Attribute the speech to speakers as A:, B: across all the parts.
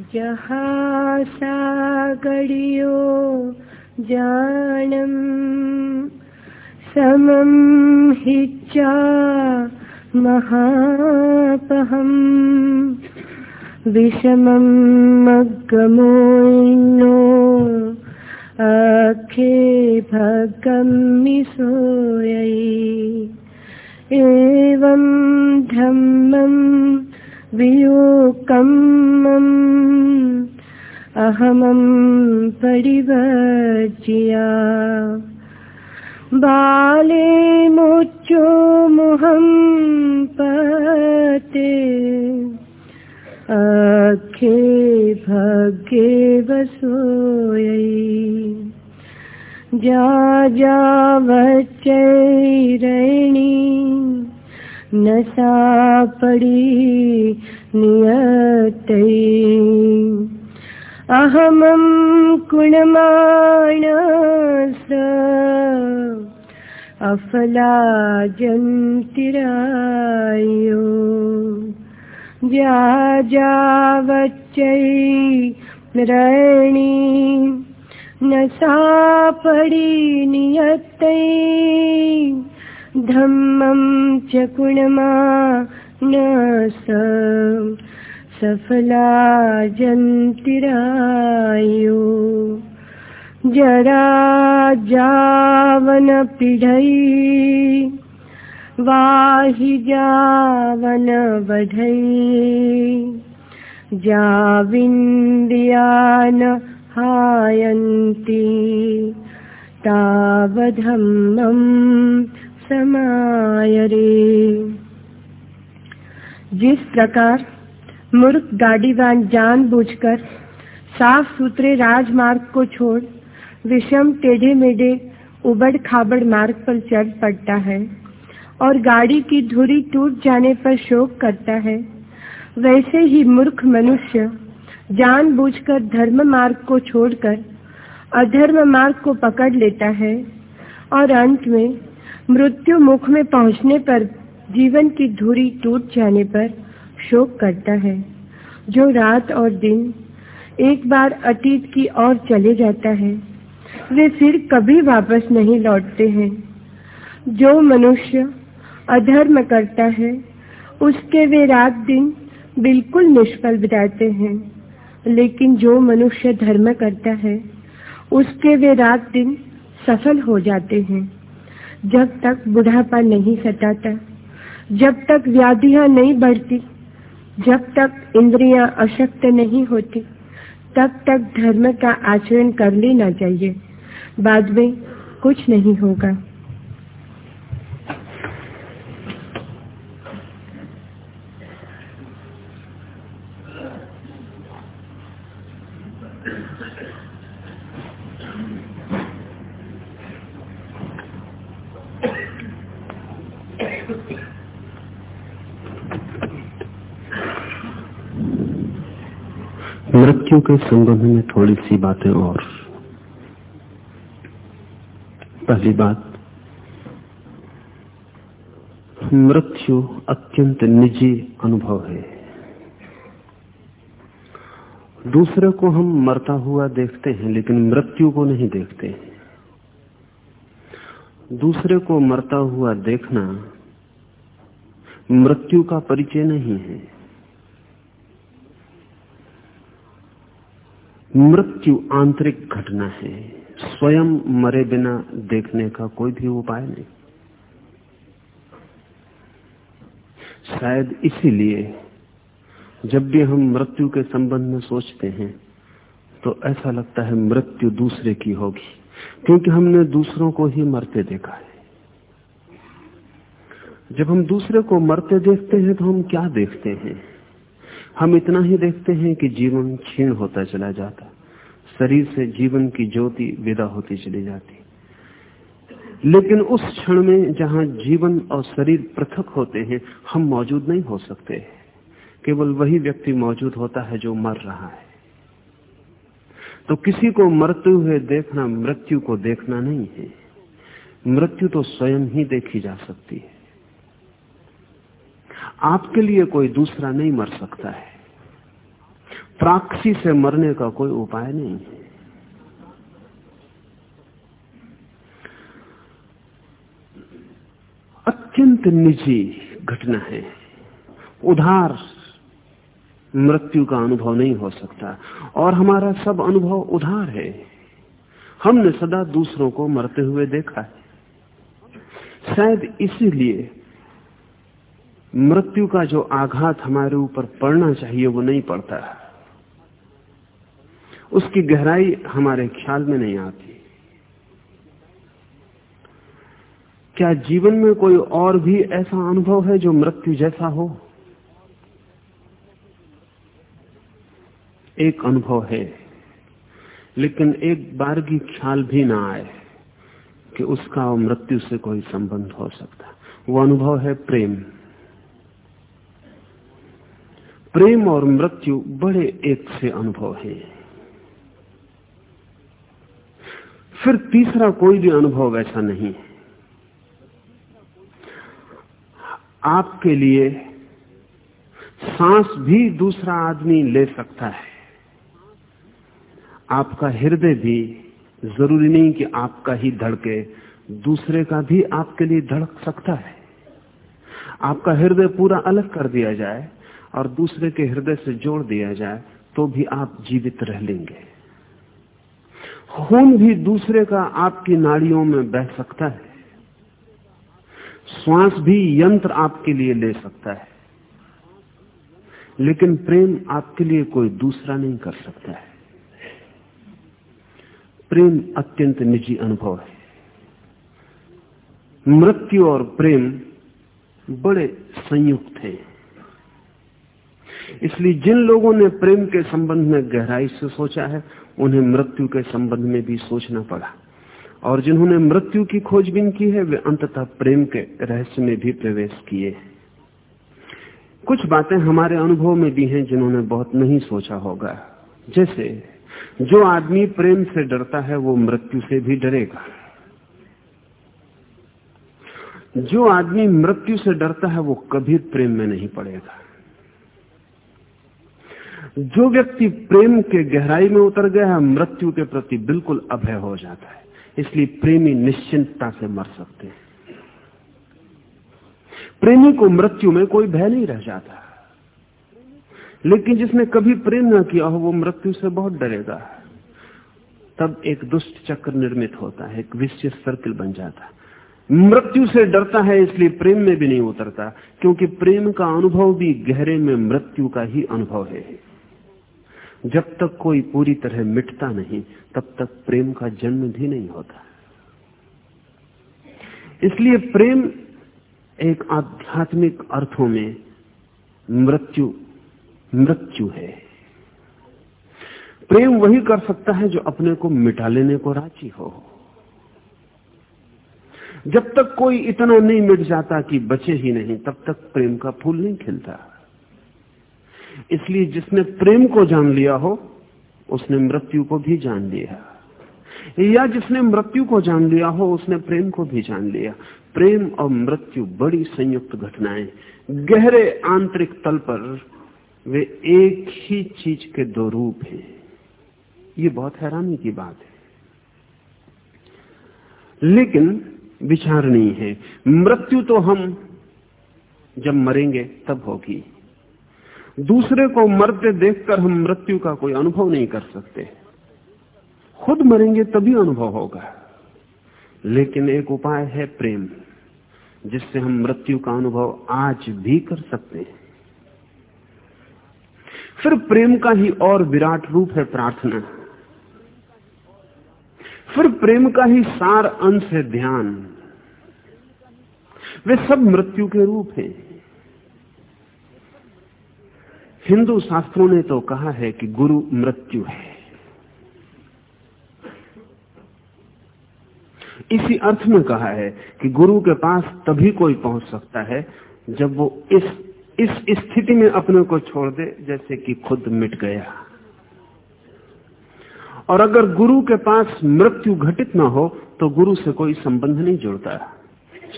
A: जहाँ सागरियो जानम समं हिच्चा महापहम्। विषमं मग्गमोन्नो अखे भगमिसोयै एवं धम्मं वियोकम् अहमं परिवर्ज्य। बाले मुच्चो मुहं पते। अखे भगे वसोयै। जा जा वच्चैरणी न सा पड़ी नियतै अहमं कुणमाणस अफलाजन्तिरायो जा जावच्चै रणी न सा पड़ी नियतै धम्मं च कुणमा न सफला जन्तिरायो। जरा जावन वाहि जावनवधै। जाविन्द्या हायन्ति। तावधम्मम् तावधम्मं समायरे जिस प्रकार मूर्ख गाड़ीवान जानबूझकर साफ़ सुथरे राजमार्ग को छोड़ विषम टेढ़े मेढ़े उबड़ खाबड़ मार्ग पर चढ़ पड़ता है और गाड़ी की धुरी टूट जाने पर शोक करता है, वैसे ही मूर्ख मनुष्य जानबूझकर धर्म मार्ग को छोड़कर अधर्म मार्ग को पकड़ लेता है और अंत में मृत्यु मुख में पहुँचने पर जीवन की धुरी टूट जाने पर शोक करता है। जो रात और दिन एक बार अतीत की ओर चले जाता है, वे फिर कभी वापस नहीं लौटते हैं। जो मनुष्य अधर्म करता है, उसके वे रात दिन बिल्कुल निष्फल बिताते हैं। लेकिन जो मनुष्य धर्म करता है, उसके वे रात दिन सफल हो जाते हैं। जब तक बुढ़ापा नहीं सताता, जब तक व्याधियाँ नहीं बढ़ती, जब तक इंद्रियाँ अशक्त नहीं होती, तब तक धर्म का आचरण कर लेना चाहिए। बाद में कुछ नहीं होगा।
B: मृत्यु के संबंध में थोड़ी सी बातें और। पहली बात, मृत्यु अत्यंत निजी अनुभव है। दूसरे को हम मरता हुआ देखते हैं, लेकिन मृत्यु को नहीं देखते दूसरे को मरता हुआ देखना मृत्यु का परिचय नहीं है। मृत्यु आंतरिक घटना है। स्वयं मरे बिना देखने का कोई भी उपाय नहीं। शायद इसीलिए जब भी हम मृत्यु के संबंध में सोचते हैं तो ऐसा लगता है मृत्यु दूसरे की होगी, क्योंकि हमने दूसरों को ही मरते देखा है। जब हम दूसरे को मरते देखते हैं तो हम क्या देखते हैं? हम इतना ही देखते हैं कि जीवन क्षीण होता चला जाता। शरीर से जीवन की ज्योति विदा होती चली जाती। लेकिन उस क्षण में जहाँ जीवन और शरीर पृथक होते हैं, हम मौजूद नहीं हो सकते केवल वही व्यक्ति मौजूद होता है जो मर रहा है। तो किसी को मरते हुए देखना, मृत्यु को देखना नहीं है। मृत्यु तो स्वयं ही देखी जा सकती है। आपके लिए कोई दूसरा नहीं मर सकता है। प्राक्षी से मरने का कोई उपाय नहीं है। अत्यंत निजी घटना है। उधार मृत्यु का अनुभव नहीं हो सकता। और हमारा सब अनुभव उधार है। हमने सदा दूसरों को मरते हुए देखा है। शायद इसीलिए मृत्यु का जो आघात हमारे ऊपर पड़ना चाहिए, वो नहीं पड़ता है। उसकी गहराई हमारे ख्याल में नहीं आती। क्या जीवन में कोई और भी ऐसा अनुभव है जो मृत्यु जैसा हो? एक अनुभव है, लेकिन एक बार की ख्याल भी ना आए कि उसका मृत्यु से कोई संबंध हो सकता। वो अनुभव है प्रेम। प्रेम और मृत्यु बड़े एक से अनुभव है। फिर तीसरा कोई भी अनुभव वैसा नहीं है। आपके लिए सांस भी दूसरा आदमी ले सकता है। आपका हृदय भी ज़रूरी नहीं कि आपका ही धड़के, दूसरे का भी आपके लिए धड़क सकता है। आपका हृदय पूरा अलग कर दिया जाए। और दूसरे के हृदय से जोड़ दिया जाए तो भी आप जीवित रह लेंगे। खून भी दूसरे का आपकी नाड़ियों में बह सकता है। श्वास भी यंत्र आपके लिए ले सकता है। लेकिन प्रेम आपके लिए कोई दूसरा नहीं कर सकता है। प्रेम अत्यंत निजी अनुभव है। मृत्यु और प्रेम बड़े संयुक्त हैं। इसलिए जिन लोगों ने प्रेम के संबंध में गहराई से सोचा है, उन्हें मृत्यु के संबंध में भी सोचना पड़ा। और जिन्होंने मृत्यु की खोजबीन की है, वे अंततः प्रेम के रहस्य में भी प्रवेश किए कुछ बातें हमारे अनुभव में भी हैं जिन्होंने बहुत नहीं सोचा होगा। जैसे, जो आदमी प्रेम से डरता है, वो मृत्यु से भी डरेगा। जो आदमी मृत्यु से डरता है, वो कभी प्रेम में नहीं पड़ेगा। जो व्यक्ति प्रेम के गहराई में उतर गया है, मृत्यु के प्रति बिल्कुल अभय हो जाता है। इसलिए प्रेमी निश्चिंतता से मर सकते हैं। प्रेमी को मृत्यु में कोई भय नहीं रह जाता। लेकिन जिसने कभी प्रेम ना किया हो, वो मृत्यु से बहुत डरेगा। तब एक दुष्ट चक्र निर्मित होता है, एक विश्व सर्किल बन जाता है। मृत्यु से डरता है, इसलिए प्रेम में भी नहीं उतरता, क्योंकि प्रेम का अनुभव भी गहरे में मृत्यु का ही अनुभव है। जब तक कोई पूरी तरह मिटता नहीं, तब तक प्रेम का जन्म भी नहीं होता। इसलिए प्रेम एक आध्यात्मिक अर्थों में मृत्यु मृत्यु है। प्रेम वही कर सकता है जो अपने को मिटा लेने को राज़ी हो। जब तक कोई इतना नहीं मिट जाता कि बचे ही नहीं, तब तक प्रेम का फूल नहीं खिलता। इसलिए जिसने प्रेम को जान लिया हो, उसने मृत्यु को भी जान लिया। या जिसने मृत्यु को जान लिया हो, उसने प्रेम को भी जान लिया। प्रेम और मृत्यु बड़ी संयुक्त घटनाएँ। गहरे आंतरिक तल पर वे एक ही चीज़ के दो रूप हैं। ये बहुत हैरानी की बात है। लेकिन विचार नहीं है। मृत्यु तो हम, जब मरेंगे, तब होगी। दूसरे को मरते देखकर हम मृत्यु का कोई अनुभव नहीं कर सकते। खुद मरेंगे तभी अनुभव होगा। लेकिन एक उपाय है प्रेम, जिससे हम मृत्यु का अनुभव आज भी कर सकते हैं। फिर प्रेम का ही और विराट रूप है प्रार्थना। फिर प्रेम का ही सार अंश है ध्यान। वे सब मृत्यु के रूप हैं। हिंदू शास्त्रों ने तो कहा है कि गुरु मृत्यु है। इसी अर्थ में कहा है कि गुरु के पास तभी कोई पहुँच सकता है जब वो इस इस स्थिति में अपने को छोड़ दे, जैसे कि खुद मिट गया। और अगर गुरु के पास मृत्यु घटित ना हो तो गुरु से कोई संबंध नहीं जुड़ता।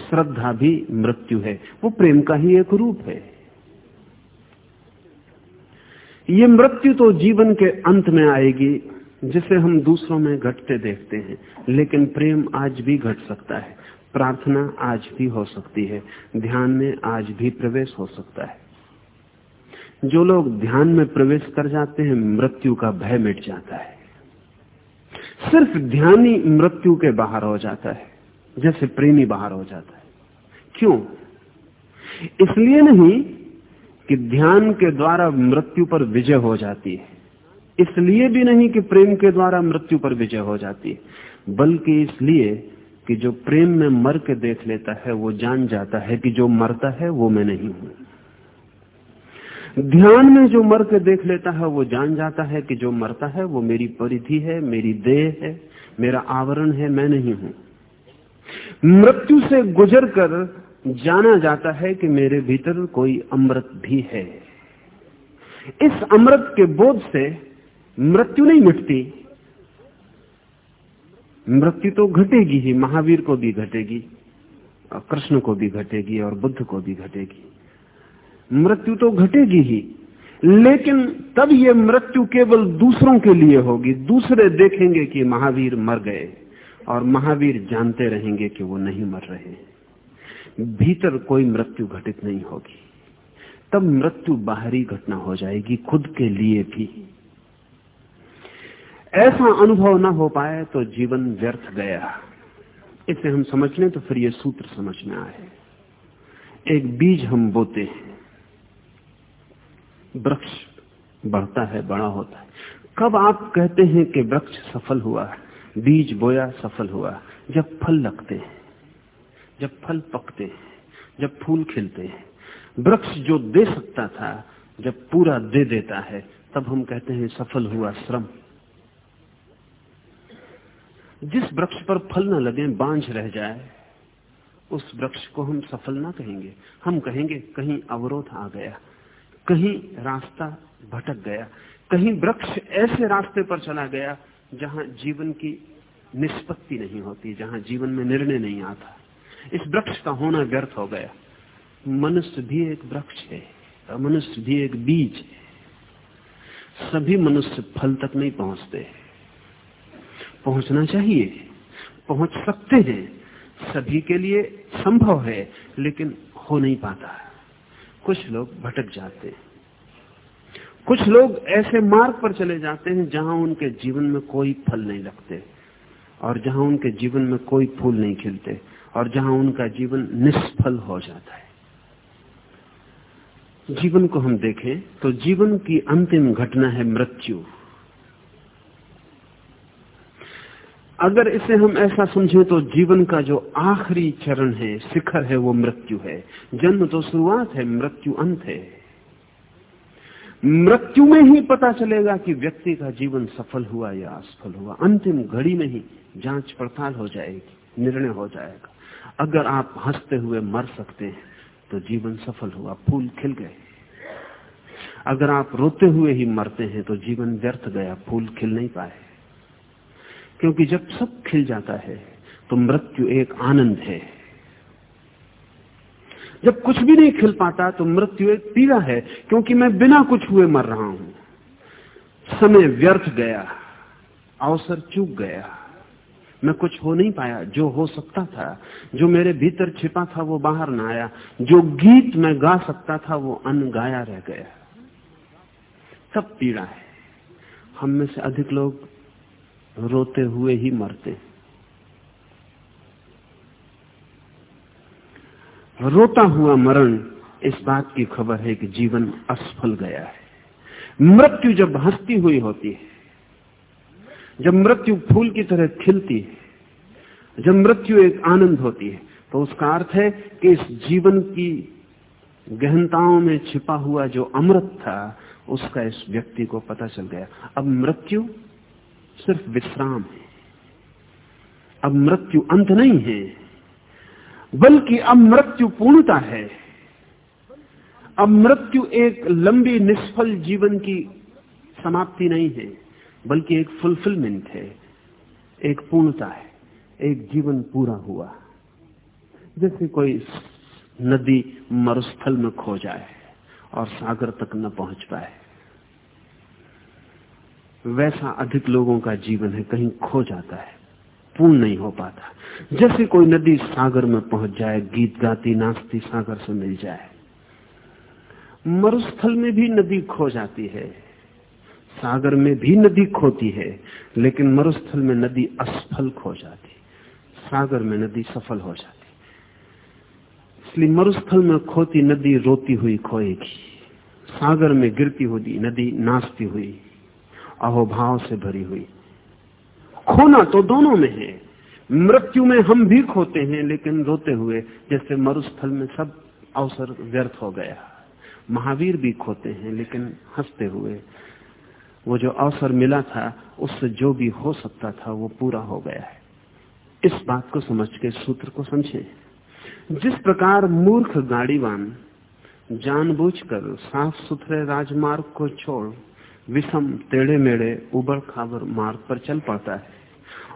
B: श्रद्धा भी मृत्यु है। वो प्रेम का ही एक रूप है। ये मृत्यु तो जीवन के अंत में आएगी, जिसे हम दूसरों में घटते देखते हैं, लेकिन प्रेम आज भी घट सकता है, प्रार्थना आज भी हो सकती है, ध्यान में आज भी प्रवेश हो सकता है। जो लोग ध्यान में प्रवेश कर जाते हैं, मृत्यु का भय मिट जाता है। सिर्फ़ ध्यान ही मृत्यु के बाहर हो जाता है, जैसे प्रेमी बाहर हो जाता है। क्यों? इसलिए नहीं कि ध्यान के द्वारा मृत्यु पर विजय हो जाती है। इसलिए भी नहीं कि प्रेम के द्वारा मृत्यु पर विजय हो जाती है, बल्कि इसलिए कि जो प्रेम में मर के देख लेता है, वो जान जाता है कि जो मरता है, वो मैं नहीं हूँ। ध्यान में जो मर के देख लेता है, वो जान जाता है कि जो मरता है, वो मेरी परिधि है, मेरी देह है, मेरा आवरण है, मैं नहीं हूँ। मृत्यु से गुजर कर जाना जाता है कि मेरे भीतर कोई अमृत भी है। इस अमृत के बोध से मृत्यु नहीं मिटती। मृत्यु तो घटेगी ही, महावीर को भी घटेगी, और कृष्ण को भी घटेगी, और बुद्ध को भी घटेगी। मृत्यु तो घटेगी ही, लेकिन तब ये मृत्यु केवल दूसरों के लिए होगी। दूसरे देखेंगे कि महावीर मर गए, और महावीर जानते रहेंगे कि वो नहीं मर रहे भीतर कोई मृत्यु घटित नहीं होगी। तब मृत्यु बाहरी घटना हो जाएगी खुद के लिए भी। ऐसा अनुभव ना हो पाए तो जीवन व्यर्थ गया। इसे हम समझ लें तो फिर ये सूत्र समझ में आए। एक बीज हम बोते हैं। वृक्ष बढ़ता है, बड़ा होता है। कब आप कहते हैं कि वृक्ष सफल हुआ? बीज बोया, सफल हुआ। जब फल लगते हैं। जब फल पकते हैं, जब फूल खिलते हैं, वृक्ष जो दे सकता था, जब पूरा दे देता है, तब हम कहते हैं सफल हुआ श्रम। जिस वृक्ष पर फल न लगे, बांझ रह जाए, उस वृक्ष को हम सफल ना कहेंगे। हम कहेंगे, कहीं अवरोध आ गया, कहीं रास्ता भटक गया, कहीं वृक्ष ऐसे रास्ते पर चला गया, जहाँ जीवन की निष्पत्ति नहीं होती, जहाँ जीवन में निर्णय नहीं आता। इस वृक्ष का होना व्यर्थ हो गया। मनुष्य भी एक वृक्ष है मनुष्य भी एक बीज है। सभी मनुष्य फल तक नहीं पहुँचते पहुँचना चाहिए, पहुँच सकते हैं। सभी के लिए संभव है, लेकिन हो नहीं पाता। कुछ लोग भटक जाते हैं। कुछ लोग ऐसे मार्ग पर चले जाते हैं जहाँ उनके जीवन में कोई फल नहीं लगते और जहाँ उनके जीवन में कोई फूल नहीं खिलते। और जहाँ उनका जीवन निष्फल हो जाता है। जीवन को हम देखें तो जीवन की अंतिम घटना है मृत्यु। अगर इसे हम ऐसा समझें तो जीवन का जो आखिरी चरण है, शिखर है, वो मृत्यु है। जन्म तो शुरुआत है, मृत्यु अंत है। मृत्यु में ही पता चलेगा कि व्यक्ति का जीवन सफल हुआ या असफल हुआ। अंतिम घड़ी में ही जाँच पड़ताल हो जाएगी, निर्णय हो जाएगा। अगर आप हँसते हुए मर सकते हैं तो जीवन सफल हुआ, फूल खिल गए। अगर आप रोते हुए ही मरते हैं तो जीवन व्यर्थ गया, फूल खिल नहीं पाए। क्योंकि जब सब खिल जाता है तो मृत्यु एक आनंद है। जब कुछ भी नहीं खिल पाता तो मृत्यु एक पीड़ा है, क्योंकि मैं बिना कुछ हुए मर रहा हूँ। समय व्यर्थ गया, अवसर चूक गया। मैं कुछ हो नहीं पाया। जो हो सकता था, जो मेरे भीतर छिपा था, वो बाहर ना आया। जो गीत मैं गा सकता था, वो अनगाया रह गया। सब पीड़ा है। हम में से अधिक लोग रोते हुए ही मरते रोता हुआ मरण इस बात की खबर है कि जीवन असफल गया है। मृत्यु जब हंसती हुई होती है जब मृत्यु फूल की तरह खिलती है, जब मृत्यु एक आनंद होती है तो उसका अर्थ है कि इस जीवन की गहनताओं में छिपा हुआ जो अमृत था, उसका इस व्यक्ति को पता चल गया। अब मृत्यु सिर्फ़ विश्राम है। अब मृत्यु अंत नहीं है, बल्कि अब मृत्यु पूर्णता है। अब मृत्यु एक लंबी निष्फल जीवन की समाप्ति नहीं है। बल्कि एक फुलफिलमेंट है, एक पूर्णता है, एक जीवन पूरा हुआ। जैसे कोई नदी मरुस्थल में खो जाए और सागर तक न पहुँच पाए, वैसा अधिक लोगों का जीवन है, कहीं खो जाता है, पूर्ण नहीं हो पाता। जैसे कोई नदी सागर में पहुँच जाए, गीत गाती, नाचती, सागर से मिल जाए, मरुस्थल में भी नदी खो जाती है। सागर में भी नदी खोती है, लेकिन मरुस्थल में नदी असफल खो जाती, सागर में नदी सफल हो जाती। इसलिए मरुस्थल में खोती नदी रोती हुई खोएगी, सागर में गिरती हुई नदी नाचती हुई, अहोभाव से भरी हुई। खोना तो दोनों में है, मृत्यु में हम भी खोते हैं, लेकिन रोते हुए जैसे मरुस्थल में सब अवसर व्यर्थ हो गया। महावीर भी खोते हैं, लेकिन हँसते हुए वो जो अवसर मिला था, उससे जो भी हो सकता था, वो पूरा हो गया है। इस बात को समझ के सूत्र को समझे। जिस प्रकार मूर्ख गाड़ीवान जानबूझकर साफ़ सुथरे राजमार्ग को छोड़ विषम टेढ़े मेढ़े उबड़ खाबड़ मार्ग पर चल पड़ता है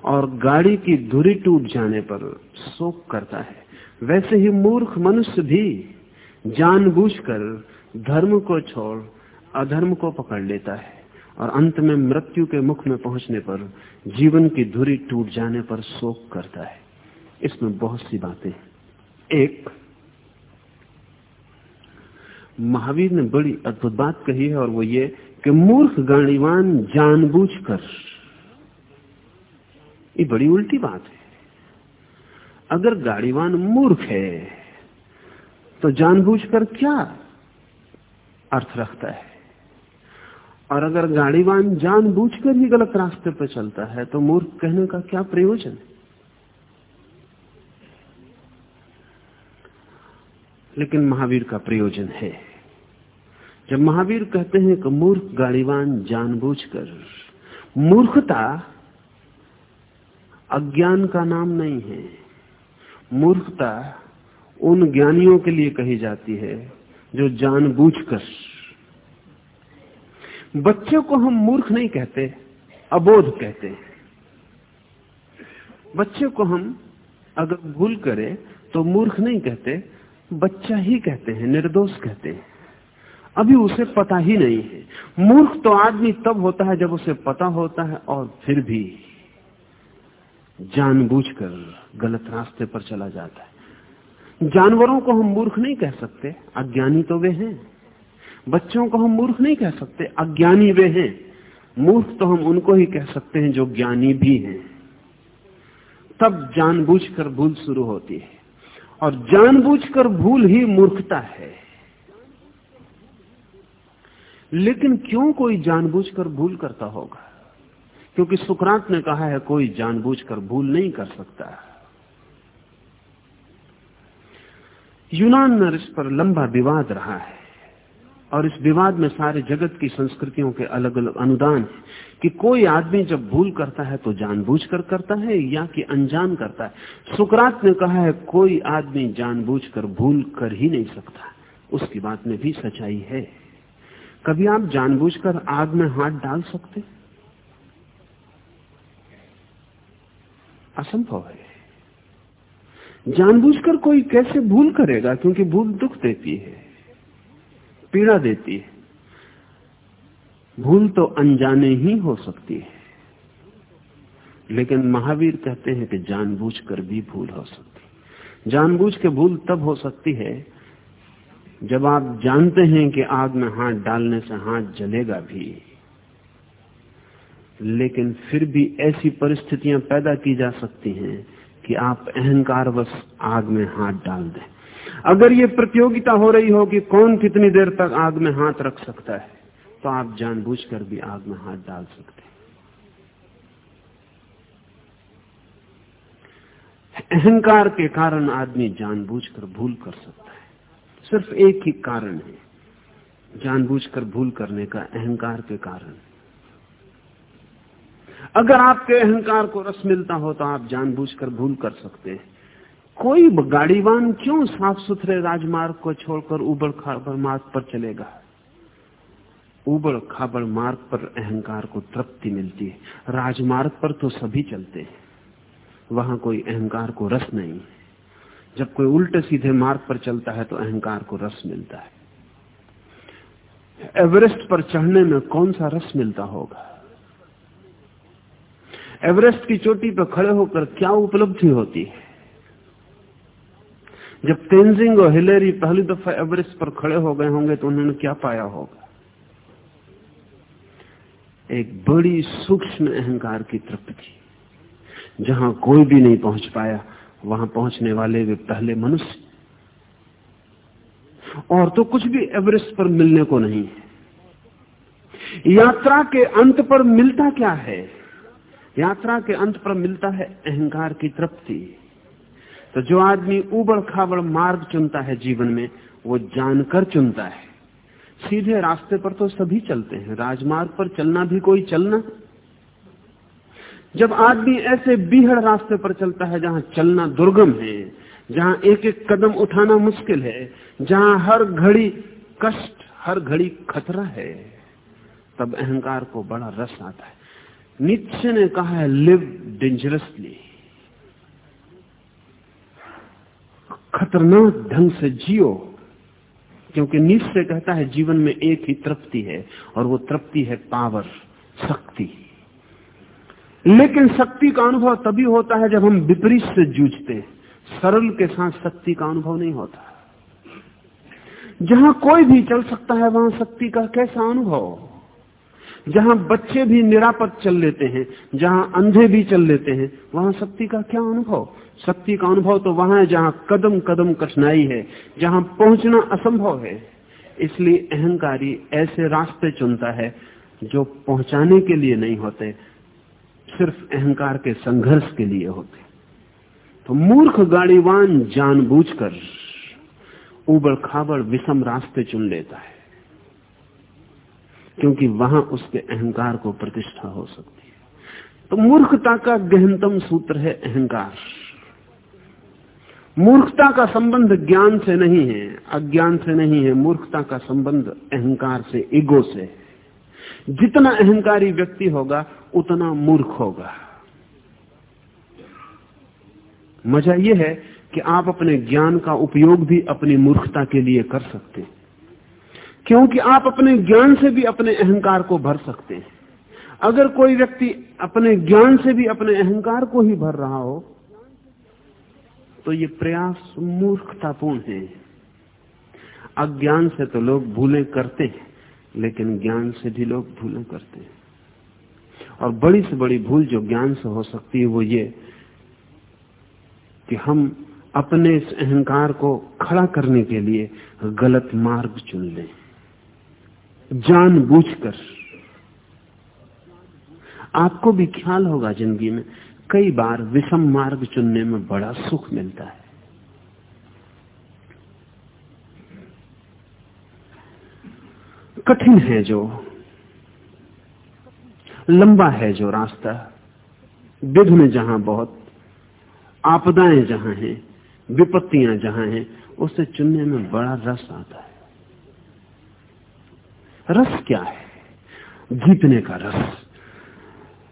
B: और गाड़ी की धुरी टूट जाने पर शोक करता है, वैसे ही मूर्ख मनुष्य भी जानबूझकर धर्म को छोड़ अधर्म को पकड़ लेता है। और अंत में मृत्यु के मुख में पहुँचने पर जीवन की धुरी टूट जाने पर शोक करता है। इसमें बहुत सी बातें एक, महावीर ने बड़ी अद्भुत बात कही है और वो ये कि मूर्ख गाड़ीवान जानबूझकर। ये बड़ी उल्टी बात है। अगर गाड़ीवान मूर्ख है तो जानबूझकर क्या अर्थ रखता है? और अगर गाड़ीवान जानबूझकर ही गलत रास्ते पर चलता है तो मूर्ख कहने का क्या प्रयोजन है? लेकिन महावीर का प्रयोजन है। जब महावीर कहते हैं कि मूर्ख गाड़ीवान जानबूझकर, मूर्खता अज्ञान का नाम नहीं है। मूर्खता उन ज्ञानियों के लिए कही जाती है जो जानबूझकर बच्चे को हम मूर्ख नहीं कहते, अबोध कहते हैं। बच्चे को हम अगर भूल करें तो मूर्ख नहीं कहते, बच्चा ही कहते हैं, निर्दोष कहते हैं। अभी उसे पता ही नहीं है। मूर्ख तो आदमी तब होता है जब उसे पता होता है और फिर भी जानबूझकर गलत रास्ते पर चला जाता है। जानवरों को हम मूर्ख नहीं कह सकते, अज्ञानी तो वे हैं। बच्चों को हम मूर्ख नहीं कह सकते, अज्ञानी वे हैं। मूर्ख तो हम उनको ही कह सकते हैं जो ज्ञानी भी हैं। तब जानबूझकर भूल शुरू होती है। और जानबूझकर भूल ही मूर्खता है। लेकिन क्यों कोई जानबूझकर भूल करता होगा? क्योंकि सुकरात ने कहा है, कोई जानबूझकर भूल नहीं कर सकता। यूनान में इस पर लंबा विवाद रहा है। और इस विवाद में सारे जगत की संस्कृतियों के अलग अलग अनुदान है कि कोई आदमी जब भूल करता है तो जानबूझकर करता है या कि अनजान करता है। सुकरात ने कहा है, कोई आदमी जानबूझकर भूल कर ही नहीं सकता। उसकी बात में भी सच्चाई है। कभी आप जानबूझकर आग में हाथ डाल सकते? असंभव है। जानबूझकर कोई कैसे भूल करेगा? क्योंकि भूल दुख देती है। पीड़ा देती है। भूल तो अनजाने ही हो सकती है। लेकिन महावीर कहते हैं कि जानबूझकर भी भूल हो सकती है। जानबूझ के भूल तब हो सकती है जब आप जानते हैं कि आग में हाथ डालने से हाथ जलेगा भी। लेकिन फिर भी ऐसी परिस्थितियाँ पैदा की जा सकती हैं कि आप अहंकार बस आग में हाथ डाल दें। अगर ये प्रतियोगिता हो रही हो कि कौन कितनी देर तक आग में हाथ रख सकता है तो आप जानबूझकर भी आग में हाथ डाल सकते हैं। अहंकार के कारण आदमी जानबूझकर भूल कर सकता है। सिर्फ़ एक ही कारण है। जानबूझकर भूल करने का अहंकार के कारण। अगर आपके अहंकार को रस मिलता हो तो आप जानबूझकर भूल कर सकते हैं। कोई गाड़ीवान क्यों साफ़ सुथरे राजमार्ग को छोड़कर उबड़ खाबड़ मार्ग पर चलेगा? उबड़ खाबड़ मार्ग पर अहंकार को तृप्ति मिलती है। राजमार्ग पर तो सभी चलते हैं। वहाँ कोई अहंकार को रस नहीं जब कोई उल्टे सीधे मार्ग पर चलता है तो अहंकार को रस मिलता है। एवरेस्ट पर चढ़ने में कौन सा रस मिलता होगा? एवरेस्ट की चोटी पर खड़े होकर क्या उपलब्धि होती है? जब तेंजिंग और हिलेरी पहली दफ़ा एवरेस्ट पर खड़े हो गए होंगे तो उन्होंने क्या पाया होगा? एक बड़ी सूक्ष्म अहंकार की तृप्ति, जहाँ कोई भी नहीं पहुँच पाया, वहाँ पहुँचने वाले वे पहले मनुष्य। और तो कुछ भी एवरेस्ट पर मिलने को नहीं है। यात्रा के अंत पर मिलता क्या है? यात्रा के अंत पर मिलता है अहंकार की तृप्ति। तो जो आदमी उबड़ खाबड़ मार्ग चुनता है जीवन में, वो जानकर चुनता है। सीधे रास्ते पर तो सभी चलते हैं, राजमार्ग पर चलना भी कोई चलना। जब आदमी ऐसे बीहड़ रास्ते पर चलता है, जहाँ चलना दुर्गम है, जहाँ एक एक कदम उठाना मुश्किल है, जहाँ हर घड़ी कष्ट, हर घड़ी खतरा है, तब अहंकार को बड़ा रस आता है। निश्चय ने कहा है लिव डेंजरसली खतरनाक ढंग से जियो, क्योंकि निश्चय कहता है जीवन में एक ही तृप्ति है, और वो तृप्ति है पावर, शक्ति। लेकिन शक्ति का अनुभव तभी होता है जब हम विपरीत से जूझते सरल के साथ शक्ति का अनुभव नहीं होता। जहाँ कोई भी चल सकता है, वहाँ शक्ति का कैसा अनुभव? जहाँ बच्चे भी निरापद चल लेते हैं, जहाँ अंधे भी चल लेते हैं, वहाँ शक्ति का क्या अनुभव? शक्ति का अनुभव तो वहाँ है जहाँ कदम कदम कठिनाई है, जहाँ पहुँचना असंभव है। इसलिए अहंकारी ऐसे रास्ते चुनता है जो पहुँचाने के लिए नहीं होते, सिर्फ़ अहंकार के संघर्ष के लिए होते। तो मूर्ख, गाड़ीवान, जानबूझकर उबड़ खाबड़ विषम रास्ते चुन लेता है। क्योंकि वहाँ उसके अहंकार को प्रतिष्ठा हो सकती है। तो मूर्खता का गहनतम सूत्र है अहंकार। मूर्खता का संबंध ज्ञान से नहीं है, अज्ञान से नहीं है, मूर्खता का संबंध अहंकार से, ईगो से जितना अहंकारी व्यक्ति होगा, उतना मूर्ख होगा। मज़ा यह है कि आप अपने ज्ञान का उपयोग भी अपनी मूर्खता के लिए कर सकते हैं। क्योंकि आप अपने ज्ञान से भी अपने अहंकार को भर सकते हैं। अगर कोई व्यक्ति अपने ज्ञान से भी अपने अहंकार को ही भर रहा हो तो ये प्रयास मूर्खतापूर्ण है। अज्ञान से तो लोग भूलें करते हैं, लेकिन ज्ञान से भी लोग भूलें करते हैं। और बड़ी से बड़ी भूल जो ज्ञान से हो सकती है वो ये कि हम अपने इस अहंकार को खड़ा करने के लिए गलत मार्ग चुन लें। जानबूझकर। आपको भी ख्याल होगा ज़िंदगी में, कई बार विषम मार्ग चुनने में बड़ा सुख मिलता है। कठिन है जो, लंबा है जो रास्ता, विघ्न जहाँ बहुत, आपदाएँ जहाँ हैं, विपत्तियाँ जहाँ हैं, उसे चुनने में बड़ा रस आता है। रस क्या है? जीतने का रस।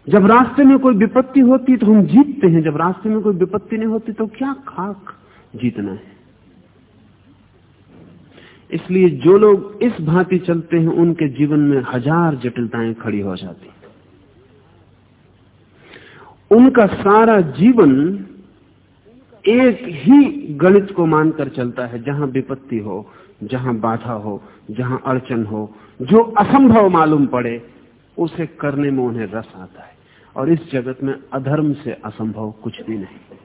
B: जब रास्ते में कोई विपत्ति होती तो हम जीतते हैं। जब रास्ते में कोई विपत्ति नहीं होती तो क्या खाक जीतना है? इसलिए जो लोग इस भांति चलते हैं, उनके जीवन में हज़ार जटिलताएँ खड़ी हो जाती उनका सारा जीवन एक ही गणित को मानकर चलता है, जहाँ विपत्ति हो। जहाँ बाधा हो, जहाँ अड़चन हो, जो असंभव मालूम पड़े, उसे करने में उन्हें रस आता है। और इस जगत में अधर्म से असंभव कुछ भी नहीं।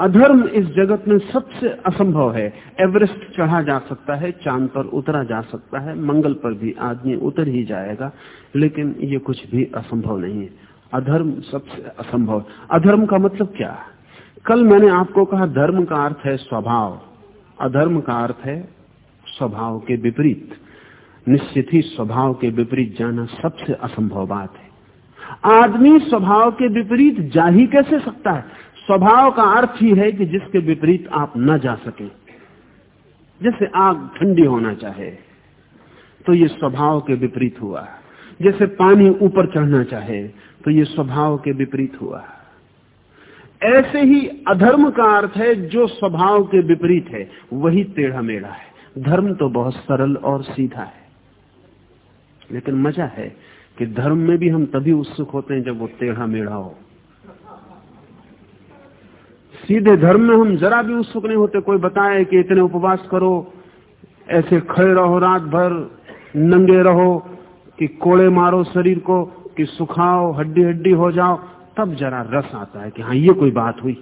B: अधर्म इस जगत में सबसे असंभव है। एवरेस्ट चढ़ा जा सकता है, चाँद पर उतरा जा सकता है, मंगल पर भी आदमी उतर ही जाएगा, लेकिन ये कुछ भी असंभव नहीं है। अधर्म सबसे असंभव। अधर्म का मतलब क्या? कल मैंने आपको कहा, धर्म का अर्थ है स्वभाव। अधर्म का अर्थ है स्वभाव के विपरीत। निश्चित ही स्वभाव के विपरीत जाना सबसे असंभव बात है। आदमी स्वभाव के विपरीत जा ही कैसे सकता है? स्वभाव का अर्थ ही है कि जिसके विपरीत आप न जा सके। जैसे आग ठंडी होना चाहे तो ये स्वभाव के विपरीत हुआ। जैसे पानी ऊपर चढ़ना चाहे तो ये स्वभाव के विपरीत हुआ। ऐसे ही अधर्म का अर्थ है जो स्वभाव के विपरीत है, वही टेढ़ा मेढ़ा है। धर्म तो बहुत सरल और सीधा है। लेकिन मज़ा है कि धर्म में भी हम तभी उत्सुक होते हैं जब वो टेढ़ा मेढ़ा हो। सीधे धर्म में हम जरा भी उत्सुक नहीं होते, कोई बताए कि इतने उपवास करो, ऐसे खड़े रहो रात भर, नंगे रहो कि कोड़े मारो शरीर को, कि सुखाओ, हड्डी हड्डी हो जाओ तब जरा रस आता है कि हाँ ये कोई बात हुई।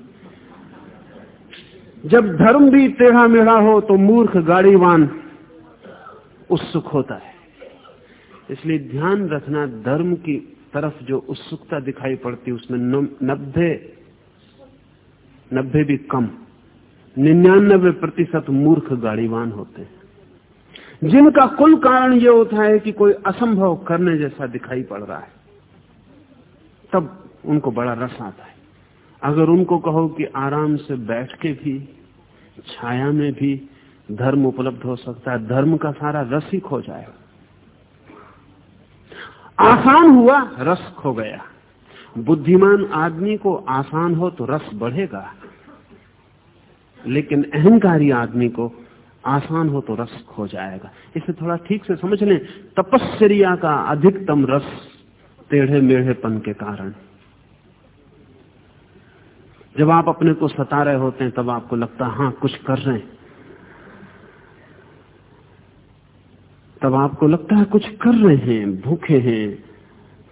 B: जब धर्म भी टेढ़ा मेढ़ा हो तो मूर्ख गाड़ीवान उत्सुक होता है। इसलिए ध्यान रखना धर्म की तरफ़ जो उत्सुकता दिखाई पड़ती है उसमें नब्बे नब्बे भी कम। निन्यानबे प्रतिशत मूर्ख गाड़ीवान होते हैं। जिनका कुल कारण यह होता है कि कोई असंभव करने जैसा दिखाई पड़ रहा है, तब उनको बड़ा रस आता है। अगर उनको कहो कि आराम से बैठ के भी, छाया में भी धर्म उपलब्ध हो सकता है, धर्म का सारा रस ही खो जाएगा। आसान हुआ, रस खो गया। बुद्धिमान आदमी को आसान हो तो रस बढ़ेगा। लेकिन अहंकारी आदमी को आसान हो तो रस खो जाएगा। इसे थोड़ा ठीक से समझ लें। तपस्या का अधिकतम रस टेढ़े मेढ़ेपन के कारण। जब आप अपने को सता रहे होते हैं, तब आपको लगता है हाँ कुछ कर रहे हैं। तब आपको लगता है, कुछ कर रहे हैं, भूखे हैं,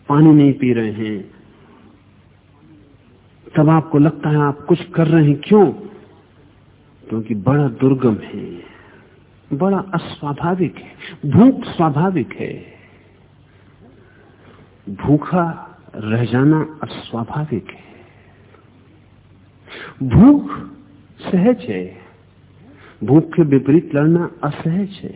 B: पानी नहीं पी रहे हैं। तब आपको लगता है, आप कुछ कर रहे हैं, क्यों? क्योंकि बड़ा दुर्गम है। बड़ा अस्वाभाविक है। भूख स्वाभाविक है। भूखा रह जाना अस्वाभाविक है। भूख सहज है। भूख के विपरीत लड़ना असहज है।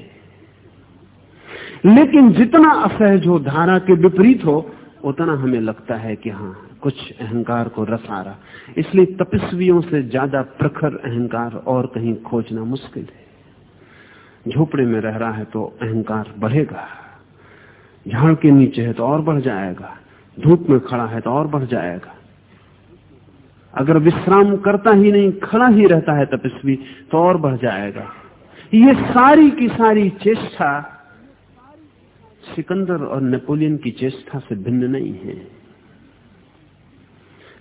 B: लेकिन जितना असहज हो, धारा के विपरीत हो, उतना हमें लगता है कि हाँ कुछ अहंकार को रस आ रहा। इसलिए तपस्वियों से ज़्यादा प्रखर अहंकार और कहीं खोजना मुश्किल है। झोपड़े में रह रहा है तो अहंकार बढ़ेगा। झाड़ के नीचे है तो और बढ़ जाएगा। धूप में खड़ा है तो और बढ़ जाएगा। अगर विश्राम करता ही नहीं, खड़ा ही रहता है तपस्वी तो और बढ़ जाएगा। ये सारी की सारी चेष्टा सिकंदर और नेपोलियन की चेष्टा से भिन्न नहीं है।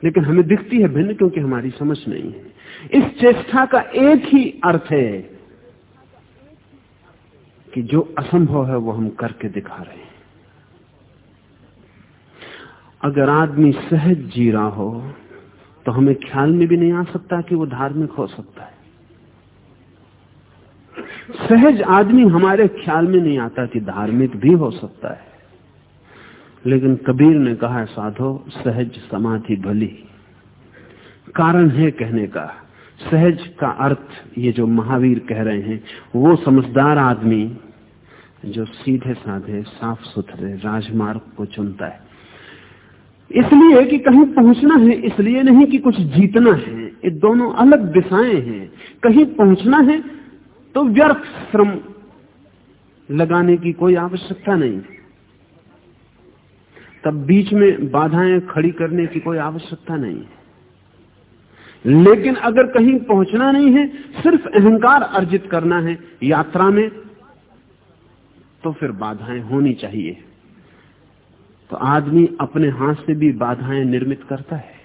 B: लेकिन हमें दिखती है भिन्न, क्योंकि हमारी समझ नहीं है। इस चेष्टा का एक ही अर्थ है कि जो असंभव है, वो हम करके दिखा रहे हैं। अगर आदमी सहज जी रहा हो तो हमें ख्याल में भी नहीं आ सकता कि वो धार्मिक हो सकता है। सहज आदमी हमारे ख्याल में नहीं आता कि धार्मिक भी हो सकता है। लेकिन कबीर ने कहा, साधो, सहज समाधि भली। कारण है कहने का। सहज का अर्थ, ये जो महावीर कह रहे हैं, वो समझदार आदमी जो सीधे साधे साफ़ सुथरे राजमार्ग को चुनता है। इसलिए कि कहीं पहुँचना है, इसलिए नहीं कि कुछ जीतना है। ये दोनों अलग दिशाएँ हैं। कहीं पहुँचना है तो व्यर्थ श्रम लगाने की कोई आवश्यकता नहीं। तब बीच में बाधाएँ खड़ी करने की कोई आवश्यकता नहीं लेकिन अगर कहीं पहुँचना नहीं है, सिर्फ़ अहंकार अर्जित करना है यात्रा में तो फिर बाधाएँ होनी चाहिए। तो आदमी अपने हाथ से भी बाधाएँ निर्मित करता है।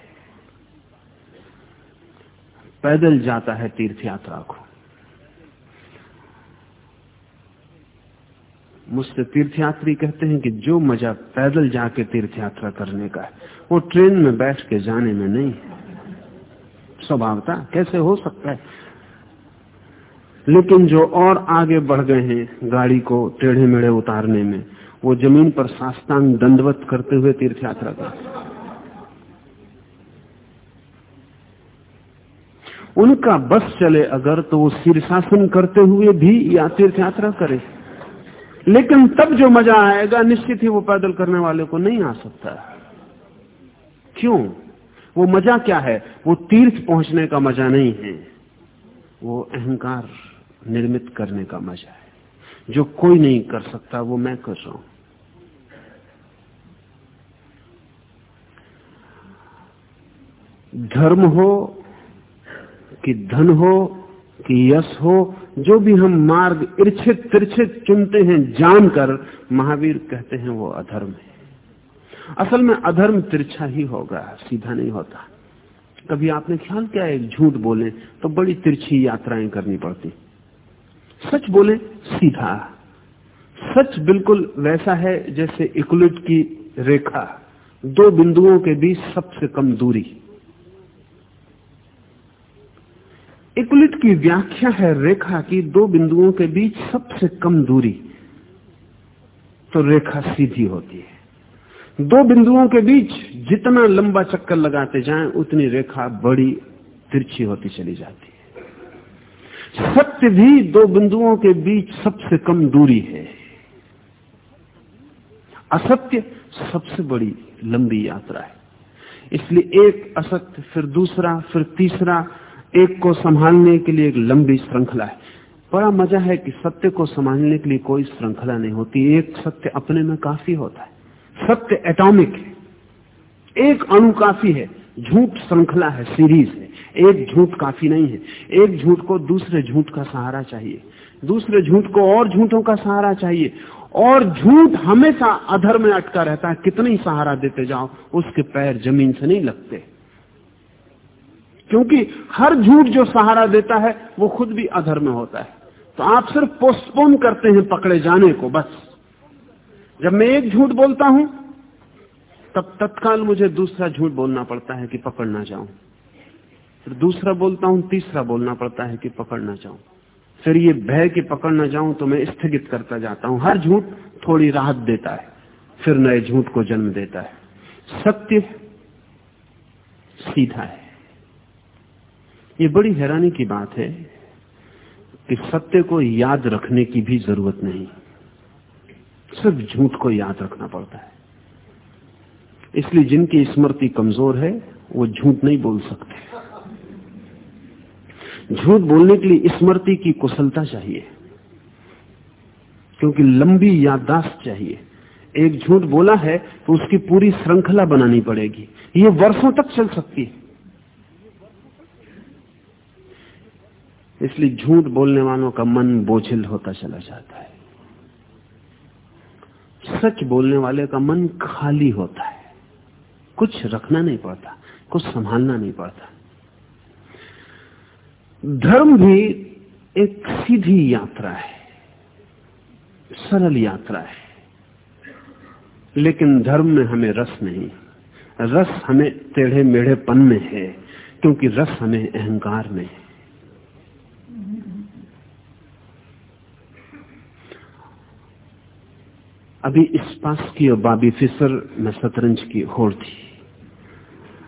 B: पैदल जाता है तीर्थ यात्रा को। मुझसे तीर्थयात्री कहते हैं कि जो मज़ा पैदल जाके तीर्थ यात्रा करने का है, वो ट्रेन में बैठ के जाने में नहीं स्वभावता कैसे हो सकता है? लेकिन जो और आगे बढ़ गए हैं गाड़ी को टेढ़े मेढ़े उतारने में वो ज़मीन पर साष्टांग दंडवत करते हुए तीर्थ यात्रा करते उनका बस चले अगर तो वो शीर्षासन करते हुए भी या तीर्थ यात्रा करे। लेकिन तब जो मज़ा आएगा, निश्चित ही वो पैदल करने वाले को नहीं आ सकता। क्यों? वो मज़ा क्या है? वो तीर्थ पहुँचने का मज़ा नहीं है। वो अहंकार निर्मित करने का मज़ा है। जो कोई नहीं कर सकता, वो मैं कर रहा हूँ। धर्म हो, कि धन हो, कि यश हो, जो भी हम मार्ग इर्छित तिरछित चुनते हैं, जानकर महावीर कहते हैं वो अधर्म है। असल में अधर्म तिरछा ही होगा, सीधा नहीं होता। कभी आपने ख्याल किया, एक झूठ बोले तो बड़ी तिरछी यात्राएँ करनी पड़ती। सच बोले, सीधा। सच बिल्कुल वैसा है, जैसे इकुलिट की रेखा। दो बिंदुओं के बीच सबसे कम दूरी। इकुलिट की व्याख्या है रेखा की दो बिंदुओं के बीच सबसे कम दूरी। तो रेखा सीधी होती है। दो बिंदुओं के बीच जितना लंबा चक्कर लगाते जाएँ, उतनी रेखा बड़ी, तिरछी होती चली जाती है। सत्य भी दो बिंदुओं के बीच सबसे कम दूरी है। असत्य सबसे बड़ी, लंबी यात्रा है। इसलिए एक असत्य, फिर दूसरा, फिर तीसरा एक को संभालने के लिए एक लंबी श्रृंखला है। बड़ा मज़ा है कि सत्य को संभालने के लिए कोई श्रृंखला नहीं होती। एक सत्य अपने में काफ़ी होता है। सत्य एटॉमिक है। एक अणु काफ़ी है। झूठ श्रृंखला है, सीरीज़ है। एक झूठ काफ़ी नहीं है। एक झूठ को दूसरे झूठ का सहारा चाहिए। दूसरे झूठ को और झूठों का सहारा चाहिए। और झूठ हमेशा अधर में अटका रहता है। कितना ही सहारा देते जाओ, उसके पैर ज़मीन से नहीं लगते। क्योंकि हर झूठ जो सहारा देता है, वो खुद भी अधर में होता है। तो आप सिर्फ़ पोस्टपोन करते हैं पकड़े जाने को, बस। जब मैं एक झूठ बोलता हूँ, तब तत्काल मुझे दूसरा झूठ बोलना पड़ता है कि पकड़ ना जाऊँ। फिर दूसरा बोलता हूँ, तीसरा बोलना पड़ता है कि पकड़ ना जाऊँ। फिर ये भय कि पकड़ ना जाऊँ तो मैं स्थगित करता जाता हूँ। हर झूठ थोड़ी राहत देता है, फिर नए झूठ को जन्म देता है। सत्य सीधा है। ये बड़ी हैरानी की बात है कि सत्य को याद रखने की भी ज़रूरत नहीं। सिर्फ़ झूठ को याद रखना पड़ता है। इसलिए जिनकी स्मृति कमज़ोर है, वो झूठ नहीं बोल सकते। झूठ बोलने के लिए स्मृति की कुशलता चाहिए, क्योंकि लंबी याददाश्त चाहिए। एक झूठ बोला है तो उसकी पूरी श्रृंखला बनानी पड़ेगी। ये वर्षों तक चल सकती है। इसलिए झूठ बोलने वालों का मन बोझिल होता चला जाता है। सच बोलने वाले का मन खाली होता है। कुछ रखना नहीं पड़ता, कुछ संभालना नहीं पड़ता। धर्म भी एक सीधी यात्रा है, सरल यात्रा है। लेकिन धर्म में हमें रस नहीं। रस हमें टेढ़े मेढ़ेपन में है, क्योंकि रस हमें अहंकार में है। अभी इस पास की और बाबी फिसर में शतरंज की होड़ थी।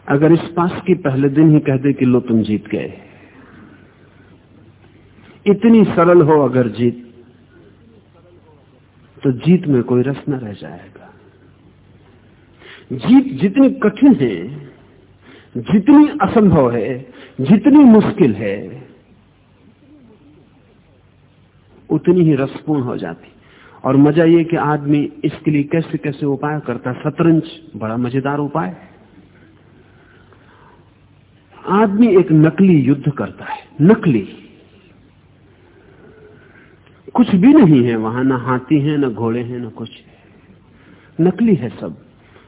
B: अगर इस पास की पहले दिन ही कह दे कि लो तुम जीत गए। इतनी सरल हो अगर जीत तो जीत में कोई रस न रह जाएगा। जीत जितनी कठिन है, जितनी असंभव है, जितनी मुश्किल है, उतनी ही रसपूर्ण हो जाती। और मज़ा ये कि आदमी इसके लिए कैसे कैसे उपाय करता शतरंज, बड़ा मज़ेदार उपाय। आदमी एक नकली युद्ध करता है, नकली। कुछ भी नहीं है वहाँ, ना हाथी है, ना घोड़े हैं, ना कुछ। नकली है सब,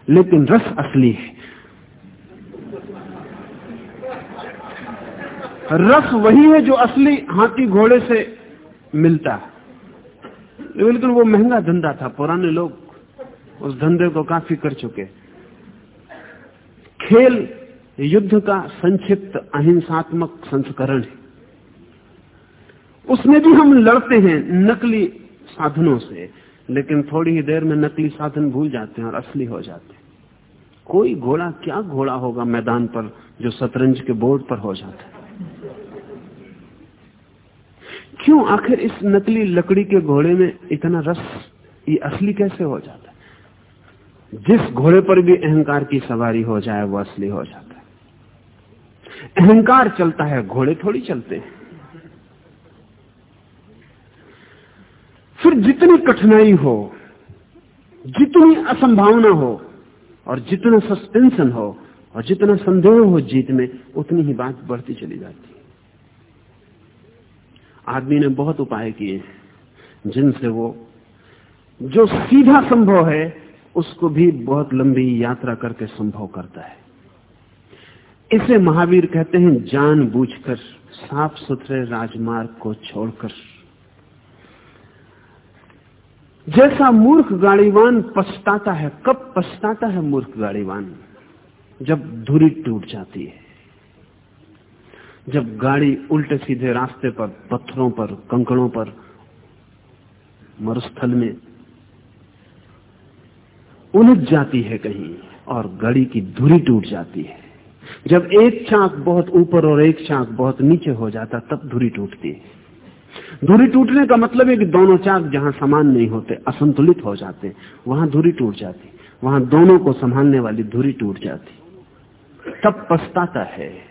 B: लेकिन रस असली है। रस वही है जो असली हाथी घोड़े से मिलता है। लेकिन वो महँगा धंधा था, पुराने लोग उस धंधे को काफ़ी कर चुके। खेल युद्ध का संक्षिप्त अहिंसात्मक संस्करण है। उसमें भी हम लड़ते हैं नकली साधनों से, लेकिन थोड़ी ही देर में नकली साधन भूल जाते हैं और असली हो जाते हैं। कोई घोड़ा, क्या घोड़ा होगा मैदान पर जो शतरंज के बोर्ड पर हो जाता है? क्यों आखिर इस नकली लकड़ी के घोड़े में इतना रस, ये असली कैसे हो जाता है? जिस घोड़े पर भी अहंकार की सवारी हो जाए, वो असली हो जाता है। अहंकार चलता है, घोड़े थोड़ी चलते हैं। फिर जितनी कठिनाई हो, जितनी असंभावना हो, और जितना सस्पेंशन हो, और जितना संदेह हो जीत में, उतनी ही बात बढ़ती चली जाती आदमी ने बहुत उपाय किए जिनसे वो, जो सीधा संभव है, उसको भी बहुत लंबी यात्रा करके संभव करता है। इसे महावीर कहते हैं जान बूझकर साफ़ सुथरे राजमार्ग को छोड़कर। जैसा मूर्ख गाड़ीवान पछताता है, कब पछताता है मूर्ख गाड़ीवान? जब धुरी टूट जाती है। जब गाड़ी उल्टे सीधे रास्ते पर, पत्थरों पर, कंकड़ों पर, मरुस्थल में उलझ जाती है कहीं और गाड़ी की धुरी टूट जाती है। जब एक चाक बहुत ऊपर और एक चाक बहुत नीचे हो जाता, तब धुरी टूटती है। धुरी टूटने का मतलब है कि दोनों चाक जहाँ समान नहीं होते, असंतुलित हो जाते, वहाँ धुरी टूट जाती, वहाँ दोनों को संभालने वाली धुरी टूट जाती। तब पछताता है।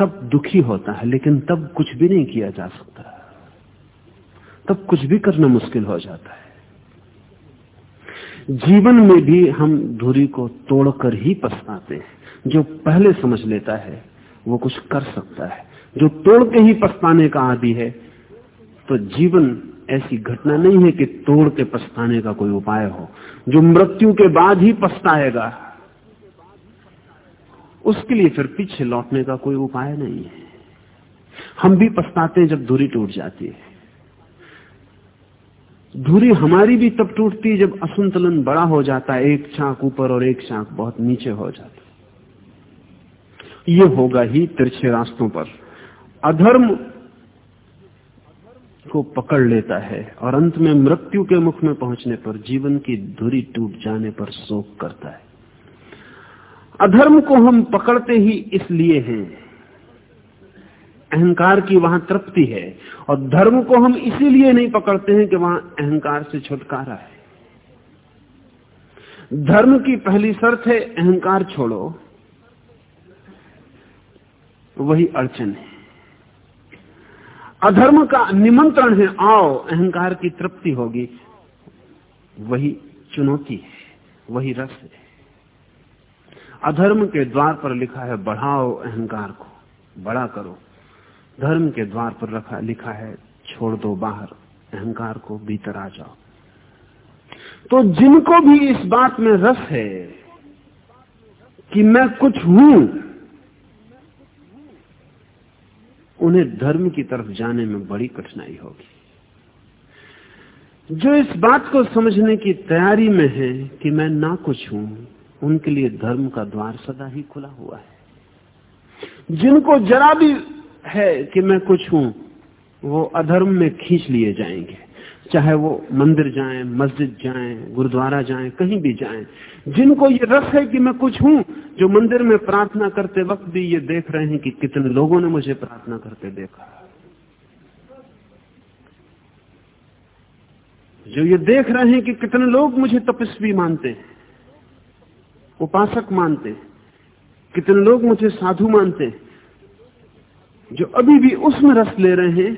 B: तब दुखी होता है, लेकिन तब कुछ भी नहीं किया जा सकता। तब कुछ भी करना मुश्किल हो जाता है। जीवन में भी हम धुरी को तोड़कर ही पछताते हैं। जो पहले समझ लेता है, वो कुछ कर सकता है। जो तोड़ के ही पछताने का आदि है तो जीवन ऐसी घटना नहीं है कि तोड़ के पछताने का कोई उपाय हो। जो मृत्यु के बाद ही पछताएगा उसके लिए फिर पीछे लौटने का कोई उपाय नहीं है। हम भी पछताते हैं जब दूरी टूट जाती है। धुरी हमारी भी तब टूटती है जब असंतुलन बड़ा हो जाता है, एक चाक ऊपर और एक चाक बहुत नीचे हो जाता है। ये होगा ही तिरछे रास्तों पर। अधर्म को पकड़ लेता है और अंत में मृत्यु के मुख में पहुँचने पर जीवन की धुरी टूट जाने पर शोक करता है। अधर्म को हम पकड़ते ही इसलिए हैं। अहंकार की वहाँ तृप्ति है और धर्म को हम इसीलिए नहीं पकड़ते हैं कि वहाँ अहंकार से छुटकारा है। धर्म की पहली शर्त है, अहंकार छोड़ो। वही अड़चन है। अधर्म का निमंत्रण है, आओ, अहंकार की तृप्ति होगी। वही चुनौती है, वही रस है। अधर्म के द्वार पर लिखा है, बढ़ाओ अहंकार को, बड़ा करो। धर्म के द्वार पर रखा, लिखा है, छोड़ दो बाहर, अहंकार को भीतर आ जाओ। तो जिनको भी इस बात में रस है कि मैं कुछ हूँ, उन्हें धर्म की तरफ़ जाने में बड़ी कठिनाई होगी। जो इस बात को समझने की तैयारी में है कि मैं ना कुछ हूँ उनके लिए धर्म का द्वार सदा ही खुला हुआ है। जिनको जरा भी है कि मैं कुछ हूँ वो अधर्म में खींच लिए जाएँगे। चाहे वो मंदिर जाएँ, मस्जिद जाएँ, गुरुद्वारा जाएँ, कहीं भी जाएँ। जिनको ये रस है कि मैं कुछ हूँ जो मंदिर में प्रार्थना करते वक्त भी ये देख रहे हैं कि कितने लोगों ने मुझे प्रार्थना करते देखा। जो ये देख रहे हैं कि कितने लोग मुझे तपस्वी मानते हैं। उपासक मानते, कितने लोग मुझे साधु मानते, जो अभी भी उसमें रस ले रहे हैं,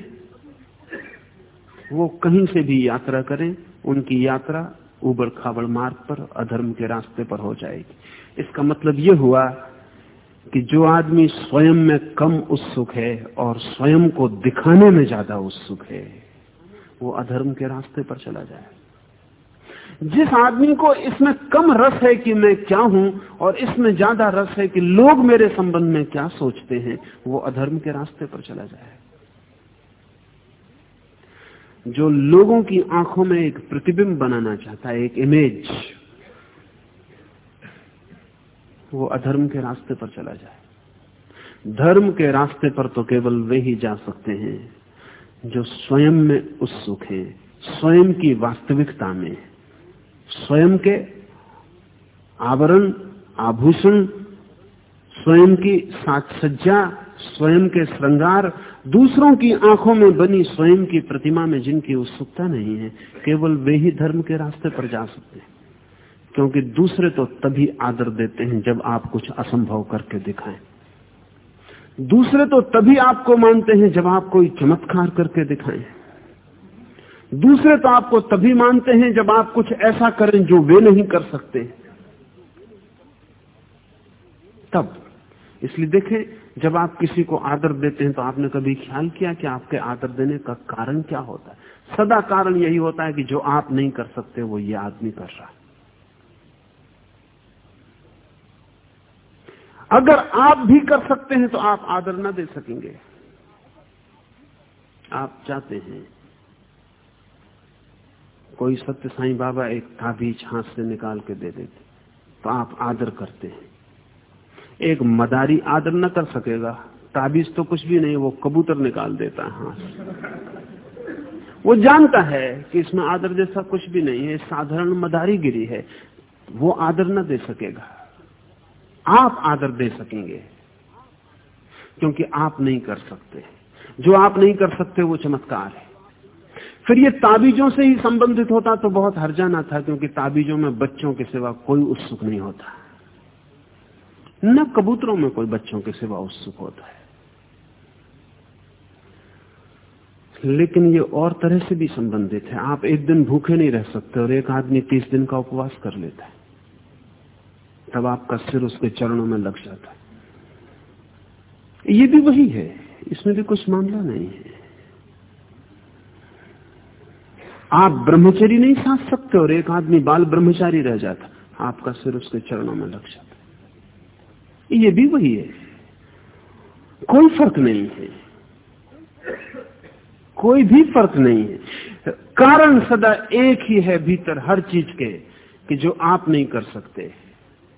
B: वो कहीं से भी यात्रा करें, उनकी यात्रा उबड़ खाबड़ मार्ग पर, अधर्म के रास्ते पर हो जाएगी। इसका मतलब यह हुआ कि जो आदमी स्वयं में कम उत्सुक है और स्वयं को दिखाने में ज़्यादा उत्सुक है, वो अधर्म के रास्ते पर चला जाए। जिस आदमी को इसमें कम रस है कि मैं क्या हूँ, और इसमें ज़्यादा रस है कि लोग मेरे संबंध में क्या सोचते हैं, वो अधर्म के रास्ते पर चला जाए। जो लोगों की आँखों में एक प्रतिबिंब बनाना चाहता है, एक इमेज वो अधर्म के रास्ते पर चला जाए। धर्म के रास्ते पर तो केवल वे ही जा सकते हैं, जो स्वयं में उत्सुक हैं, स्वयं की वास्तविकता में। स्वयं के आवरण, आभूषण, स्वयं की साज सज्जा, स्वयं के श्रृंगार, दूसरों की आँखों में बनी स्वयं की प्रतिमा में जिनकी उत्सुकता नहीं है, केवल वे ही धर्म के रास्ते पर जा सकते हैं। क्योंकि दूसरे तो तभी आदर देते हैं जब आप कुछ असंभव करके दिखाएँ। दूसरे तो तभी आपको मानते हैं जब आप कोई चमत्कार करके दिखाएँ। दूसरे तो आपको तभी मानते हैं जब आप कुछ ऐसा करें जो वे नहीं कर सकते। तब। इसलिए देखें, जब आप किसी को आदर देते हैं तो आपने कभी ख्याल किया कि आपके आदर देने का कारण क्या होता है? सदा कारण यही होता है कि जो आप नहीं कर सकते, वो ये आदमी कर रहा है। अगर आप भी कर सकते हैं तो आप आदर ना दे सकेंगे। आप चाहते हैं कोई सत्य साईं बाबा एक ताबीज हाथ से निकाल के दे देते तो आप आदर करते हैं। एक मदारी आदर न कर सकेगा, ताबीज तो कुछ भी नहीं, वो कबूतर निकाल देता है हाथ वो जानता है कि इसमें आदर जैसा कुछ भी नहीं है, साधारण मदारी गिरी है, वो आदर न दे सकेगा। आप आदर दे सकेंगे, क्योंकि आप नहीं कर सकते। जो आप नहीं कर सकते, वो चमत्कार है। फिर ये ताबीजों से ही संबंधित होता तो बहुत हर्जाना था, क्योंकि ताबीजों में बच्चों के सिवा कोई उत्सुक नहीं होता। न कबूतरों में कोई बच्चों के सिवा उत्सुक होता है। लेकिन ये और तरह से भी संबंधित है। आप एक दिन भूखे नहीं रह सकते और एक आदमी तीस दिन का उपवास कर लेता है। तब आपका सिर उसके चरणों में लग जाता है। ये भी वही है। इसमें भी कुछ मामला नहीं है। आप ब्रह्मचरी नहीं साध सकते और एक आदमी बाल ब्रह्मचारी रह जाता, आपका सिर उसके चरणों में लग जाता। ये भी वही है। कोई फ़र्क नहीं है। कोई भी फ़र्क नहीं है। कारण सदा एक ही है भीतर हर चीज़ के, कि जो आप नहीं कर सकते।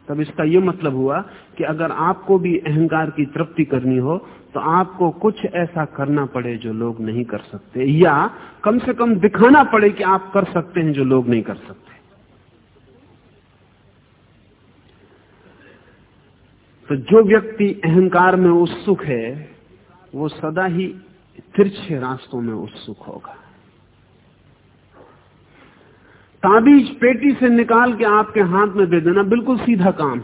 B: तब इसका यह मतलब हुआ कि अगर आपको भी अहंकार की तृप्ति करनी हो तो आपको कुछ ऐसा करना पड़े जो लोग नहीं कर सकते। या कम से कम दिखाना पड़े कि आप कर सकते हैं जो लोग नहीं कर सकते। तो जो व्यक्ति अहंकार में उत्सुक है, वो सदा ही तिरछे रास्तों में उत्सुक होगा। ताबीज पेटी से निकाल के आपके हाथ में दे देना, बिल्कुल सीधा काम।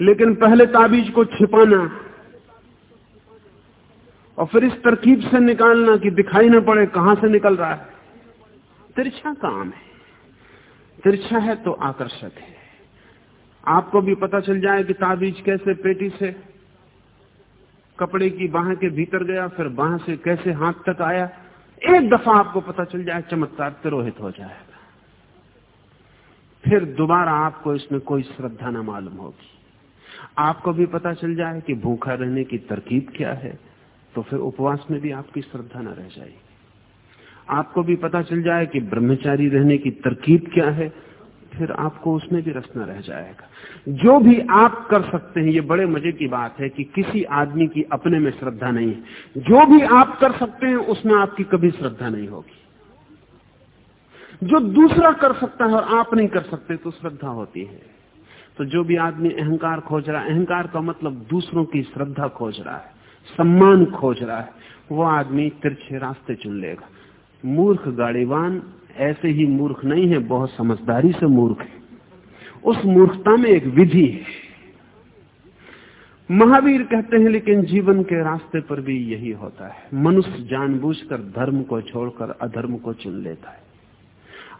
B: लेकिन पहले ताबीज को छिपाना और फिर इस तरकीब से निकालना कि दिखाई ना पड़े कहाँ से निकल रहा है। तिरछा काम है। तिरछा है तो आकर्षक है। आपको भी पता चल जाए कि ताबीज कैसे पेटी से कपड़े की बाह के भीतर गया, फिर बाह से कैसे हाथ तक आया। एक दफ़ा आपको पता चल जाए, चमत्कार तिरोहित हो जाएगा फिर दोबारा आपको इसमें कोई श्रद्धा न मालूम होगी। आपको भी पता चल जाए कि भूखा रहने की तरकीब क्या है तो फिर उपवास में भी आपकी श्रद्धा न रह जाएगी। आपको भी पता चल जाए कि ब्रह्मचारी रहने की तरकीब क्या है, फिर आपको उसमें भी रस न रह जाएगा। जो भी आप कर सकते हैं, ये बड़े मज़े की बात है कि किसी आदमी की अपने में श्रद्धा नहीं है। जो भी आप कर सकते हैं, उसमें आपकी कभी श्रद्धा नहीं होगी। जो दूसरा कर सकता है और आप नहीं कर सकते तो श्रद्धा होती है। तो जो भी आदमी अहंकार खोज रहा है, अहंकार का मतलब दूसरों की श्रद्धा खोज रहा है, सम्मान खोज रहा है, वो आदमी तिरछे रास्ते चुन लेगा। मूर्ख, गाड़ीवान, ऐसे ही मूर्ख नहीं है, बहुत समझदारी से मूर्ख है। उस मूर्खता में एक विधि है। महावीर कहते हैं, लेकिन जीवन के रास्ते पर भी यही होता है। मनुष्य जानबूझकर धर्म को छोड़कर अधर्म को चुन लेता है।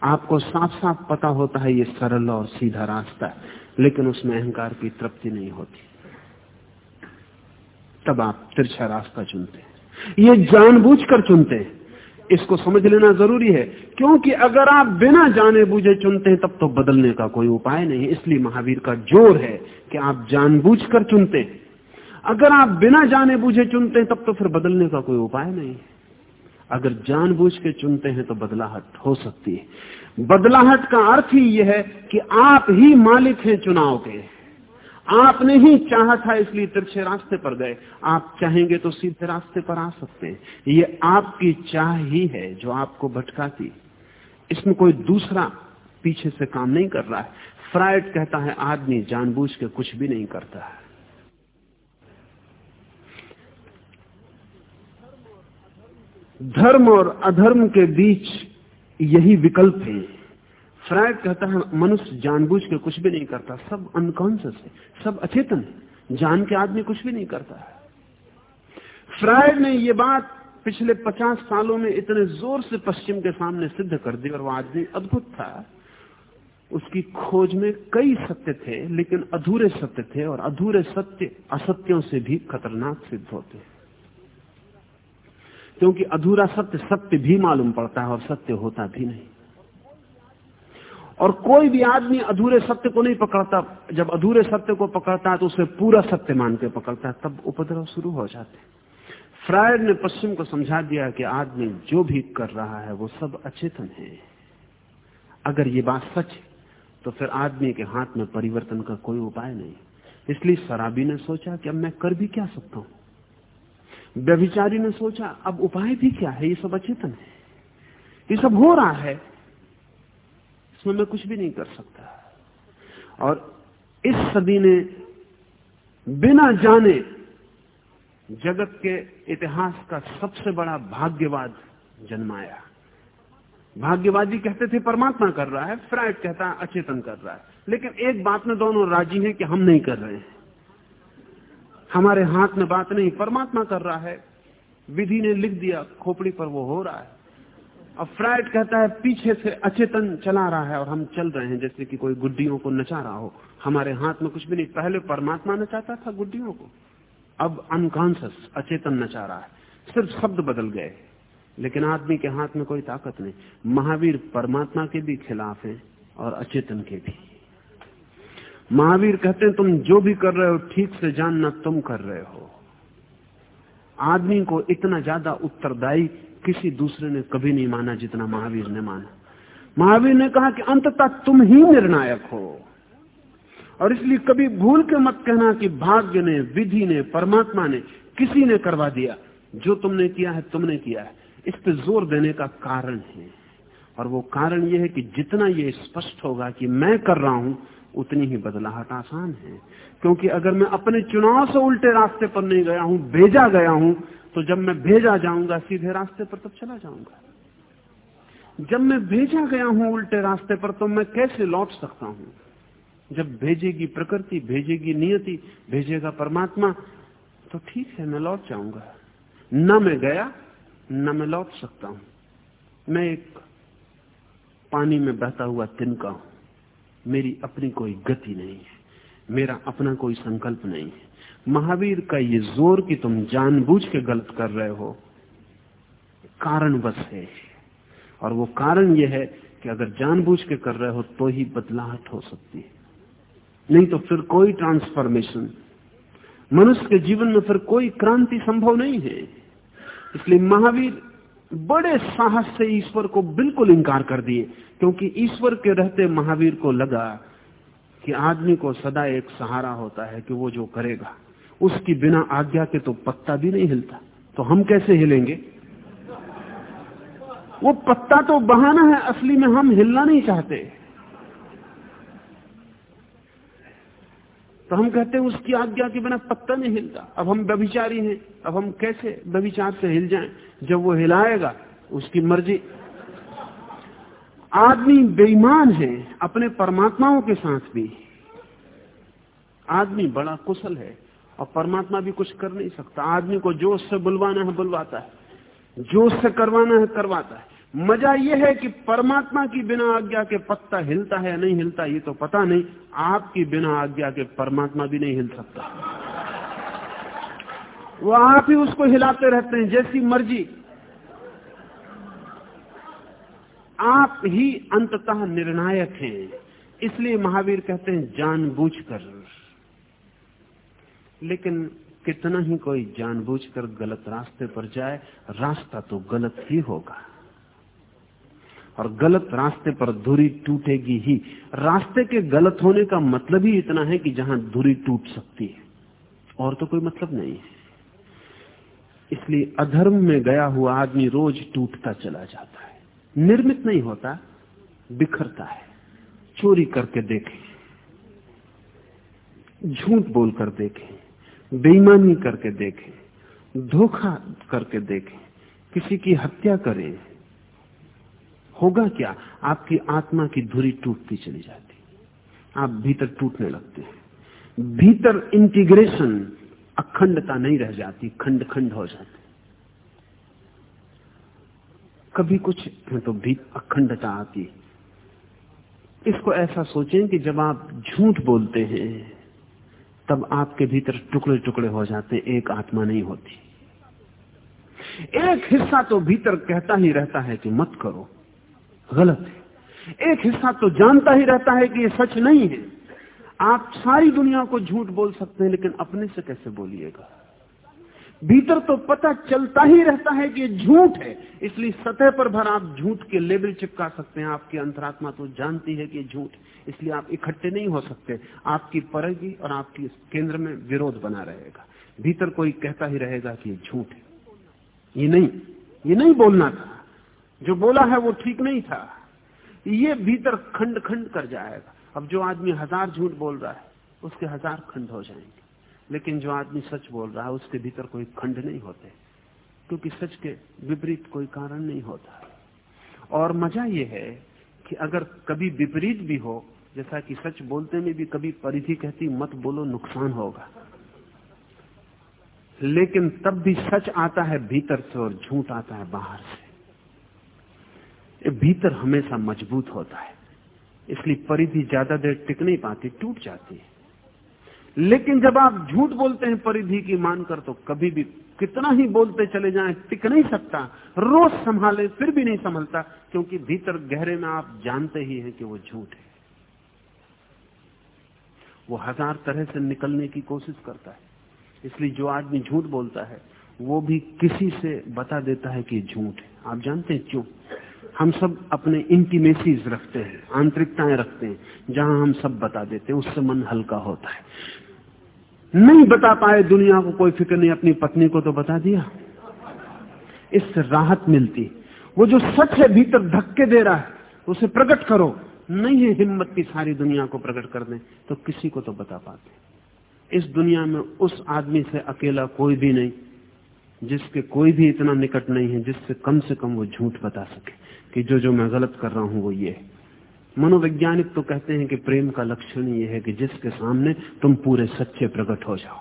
B: आपको साफ़ साफ़ पता होता है ये सरल और सीधा रास्ता है, लेकिन उसमें अहंकार की तृप्ति नहीं होती। तब आप तिरछा रास्ता चुनते हैं। ये जानबूझकर चुनते हैं। इसको समझ लेना ज़रूरी है, क्योंकि अगर आप बिना जाने बूझे चुनते हैं, तब तो बदलने का कोई उपाय नहीं। इसलिए महावीर का ज़ोर है कि आप जानबूझकर चुनते हैं। अगर आप बिना जाने बूझे चुनते हैं, तब तो फिर बदलने का कोई उपाय नहीं। अगर जानबूझ के चुनते हैं तो बदलाहट हो सकती है। बदलाहट का अर्थ ही यह है कि आप ही मालिक हैं चुनाव के। आपने ही चाहा था इसलिए तिरछे रास्ते पर गए। आप चाहेंगे तो सीधे रास्ते पर आ सकते हैं। ये आपकी चाह ही है जो आपको भटकाती। इसमें कोई दूसरा पीछे से काम नहीं कर रहा है। फ्राइड कहता है, आदमी जानबूझ के कुछ भी नहीं करता है। धर्म और अधर्म के बीच यही विकल्प है। फ्रायड कहता है, मनुष्य जानबूझ के कुछ भी नहीं करता, सब अनकॉन्सियस है, सब अचेतन है, जान के आदमी कुछ भी नहीं करता है। फ्रायड ने ये बात पिछले पचास सालों में इतने ज़ोर से पश्चिम के सामने सिद्ध कर दी, और वो आदमी अद्भुत था। उसकी खोज में कई सत्य थे, लेकिन अधूरे सत्य थे, और अधूरे सत्य असत्यों से भी खतरनाक सिद्ध होते क्योंकि अधूरा सत्य सत्य भी मालूम पड़ता है और सत्य होता भी नहीं। और कोई भी आदमी अधूरे सत्य को नहीं पकड़ता। जब अधूरे सत्य को पकड़ता है तो उसे पूरा सत्य मान के पकड़ता है, तब उपद्रव शुरू हो जाते फ्रायड ने पश्चिम को समझा दिया कि आदमी जो भी कर रहा है, वो सब अचेतन है। अगर ये बात सच है तो फिर आदमी के हाथ में परिवर्तन का कोई उपाय नहीं। इसलिए शराबी ने सोचा कि अब मैं कर भी क्या सकता हूँ? व्यभिचारी ने सोचा, अब उपाय भी क्या है? ये सब अचेतन है। ये सब हो रहा है। इसमें मैं कुछ भी नहीं कर सकता। और इस सदी ने बिना जाने जगत के इतिहास का सबसे बड़ा भाग्यवाद जन्माया। भाग्यवादी कहते थे, परमात्मा कर रहा है फ्राइड कहता है अचेतन कर रहा है। लेकिन एक बात में दोनों राज़ी हैं कि हम नहीं कर रहे हैं। हमारे हाथ में बात नहीं, परमात्मा कर रहा है। विधि ने लिख दिया, खोपड़ी पर वो हो रहा है। अब फ्राइड कहता है, पीछे से अचेतन चला रहा है और हम चल रहे हैं, जैसे कि कोई गुड्डियों को नचा रहा हो। हमारे हाथ में कुछ भी नहीं, पहले परमात्मा नचाता था गुड्डियों को। अब अनकॉन्सियस अचेतन नचा रहा है। सिर्फ़ शब्द बदल गए। लेकिन आदमी के हाथ में कोई ताकत नहीं। महावीर परमात्मा के भी खिलाफ है और अचेतन के भी। महावीर कहते हैं, तुम जो भी कर रहे हो, ठीक से जानना तुम कर रहे हो। आदमी को इतना ज़्यादा उत्तरदायी किसी दूसरे ने कभी नहीं माना जितना महावीर ने माना। महावीर ने कहा कि अंततः तुम ही निर्णायक हो। और इसलिए कभी भूल के मत कहना कि भाग्य ने, विधि ने, परमात्मा ने किसी ने करवा दिया। जो तुमने किया है, तुमने किया है। इस पर ज़ोर देने का कारण है। और वो कारण यह है कि जितना ये स्पष्ट होगा कि मैं कर रहा हूँ उतनी ही बदलाहट आसान है। क्योंकि अगर मैं अपने चुनाव से उल्टे रास्ते पर नहीं गया हूँ, भेजा गया हूँ तो जब मैं भेजा जाऊँगा, सीधे रास्ते पर तब चला जाऊँगा। जब मैं भेजा गया हूँ उल्टे रास्ते पर तो मैं कैसे लौट सकता हूँ? जब भेजेगी प्रकृति, भेजेगी नियति, भेजेगा परमात्मा तो ठीक है, मैं लौट जाऊँगा। न मैं गया, न मैं लौट सकता हूँ। मैं एक पानी में बहता हुआ तिनका हूँ। मेरी अपनी कोई गति नहीं है, मेरा अपना कोई संकल्प नहीं है। महावीर का ये ज़ोर कि तुम जानबूझ के गलत कर रहे हो कारण बस है। और वो कारण यह है कि अगर जानबूझ के कर रहे हो तो ही बदलाहट हो सकती है। नहीं तो फिर कोई ट्रांसफॉर्मेशन मनुष्य के जीवन में फिर कोई क्रांति संभव नहीं है। इसलिए महावीर बड़े साहस से ईश्वर को बिल्कुल इंकार कर दिए, क्योंकि ईश्वर के रहते महावीर को लगा कि आदमी को सदा एक सहारा होता है कि वो जो करेगा, उसकी बिना आज्ञा के तो पत्ता भी नहीं हिलता। तो हम कैसे हिलेंगे? वो पत्ता तो बहाना है, असली में हम हिलना नहीं चाहते। तो हम कहते हैं, उसकी आज्ञा के बिना पत्ता नहीं हिलता। अब हम व्यभिचारी हैं, अब हम कैसे व्यभिचार से हिल जाएँ? जब वो हिलाएगा, उसकी मर्ज़ी। आदमी बेईमान है, अपने परमात्माओं के साथ भी। आदमी बड़ा कुशल है, और परमात्मा भी कुछ कर नहीं सकता। आदमी को जोश से बुलवाना है, बुलवाता है। जोश से करवाना है, करवाता है। मज़ा यह है कि परमात्मा की बिना आज्ञा के पत्ता हिलता है या नहीं हिलता, ये तो पता नहीं। आपकी बिना आज्ञा के परमात्मा भी नहीं हिल सकता। वो आप ही उसको हिलाते रहते हैं, जैसी मर्ज़ी। आप ही अंततः निर्णायक हैं। इसलिए महावीर कहते हैं, जानबूझकर। लेकिन कितना ही कोई जानबूझकर गलत रास्ते पर जाए, रास्ता तो गलत ही होगा। और गलत रास्ते पर धुरी टूटेगी ही। रास्ते के गलत होने का मतलब ही इतना है कि जहाँ धुरी टूट सकती है। और तो कोई मतलब नहीं है। इसलिए अधर्म में गया हुआ आदमी रोज टूटता चला जाता है। निर्मित नहीं होता, बिखरता है। चोरी करके देखें, झूठ बोलकर देखें, बेईमानी करके देखें, धोखा करके देखें, किसी की हत्या करें। होगा क्या? आपकी आत्मा की धुरी टूटती चली जाती आप भीतर टूटने लगते हैं। भीतर इंटीग्रेशन, अखंडता नहीं रह जाती खंड खंड हो जाती कभी कुछ तो भी अखंडता आती इसको ऐसा सोचें कि जब आप झूठ बोलते हैं, तब आपके भीतर टुकड़े टुकड़े हो जाते एक आत्मा नहीं होती। एक हिस्सा तो भीतर कहता ही रहता है कि मत करो। गलत है। एक हिस्सा तो जानता ही रहता है कि ये सच नहीं है। आप सारी दुनिया को झूठ बोल सकते हैं, लेकिन अपने से कैसे बोलिएगा? भीतर तो पता चलता ही रहता है कि झूठ है। इसलिए सतह पर भर आप झूठ के लेबल चिपका सकते हैं। आपकी अंतरात्मा तो जानती है कि झूठ इसलिए आप इकट्ठे नहीं हो सकते। आपकी परेगी और आपकी केंद्र में विरोध बना रहेगा। भीतर कोई कहता ही रहेगा कि झूठ है। ये नहीं। ये नहीं बोलना था। जो बोला है वो ठीक नहीं था। ये भीतर खंड खंड कर जाएगा। अब जो आदमी हज़ार झूठ बोल रहा है, उसके हज़ार खंड हो जाएँगे। लेकिन जो आदमी सच बोल रहा है, उसके भीतर कोई खंड नहीं होते। क्योंकि सच के विपरीत कोई कारण नहीं होता। और मज़ा यह है कि अगर कभी विपरीत भी हो, जैसा कि सच बोलते में भी कभी परिधि कहती, मत बोलो, नुकसान होगा। लेकिन तब भी सच आता है, भीतर से और झूठ आता है, बाहर से। भीतर हमेशा मज़बूत होता है। इसलिए परिधि ज़्यादा देर टिक नहीं पाती, टूट जाती है। लेकिन जब आप झूठ बोलते हैं परिधि की मानकर तो कभी भी कितना ही बोलते चले जाएँ, टिक नहीं सकता। रोज संभाले, फिर भी नहीं संभलता, क्योंकि भीतर गहरे में आप जानते ही हैं कि वो झूठ है। वो हज़ार तरह से निकलने की कोशिश करता है। इसलिए जो आदमी झूठ बोलता है, वो भी किसी से बता देता है कि झूठ है। आप जानते हैं क्यों? हम सब अपने इंटीमेसीज रखते हैं, आंतरिकताएँ रखते हैं, जहाँ हम सब बता देते हैं, उससे मन हल्का होता है। नहीं बता पाए दुनिया को, कोई फ़िक्र नहीं, अपनी पत्नी को तो बता दिया। इससे राहत मिलती वो जो सच है, भीतर धक्के दे रहा है उसे प्रकट करो। नहीं है हिम्मत की सारी दुनिया को प्रकट कर दें तो किसी को तो बता पाते। इस दुनिया में उस आदमी से अकेला कोई भी नहीं। जिसके कोई भी इतना निकट नहीं है, जिससे कम से कम वो झूठ बता सके कि जो जो मैं गलत कर रहा हूँ, वो ये मनोवैज्ञानिक तो कहते हैं कि प्रेम का लक्षण ये है कि जिसके सामने तुम पूरे सच्चे प्रकट हो जाओ।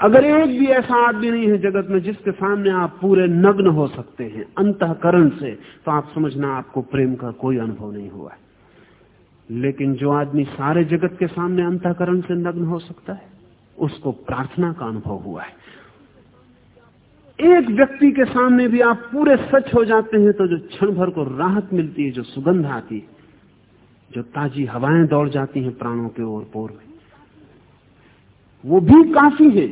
B: अगर एक भी ऐसा आदमी नहीं है जगत में जिसके सामने आप पूरे नग्न हो सकते हैं, अंतकरण से तो आप समझना आपको प्रेम का कोई अनुभव नहीं हुआ है। लेकिन जो आदमी सारे जगत के सामने अंतकरण से नग्न हो सकता है, उसको प्रार्थना का अनुभव हुआ है। एक व्यक्ति के सामने भी आप पूरे सच हो जाते हैं तो जो क्षण भर को राहत मिलती है, जो सुगंध आती है, जो ताजी हवाएँ दौड़ जाती हैं प्राणों के ओर पोर में। वो भी काफ़ी है,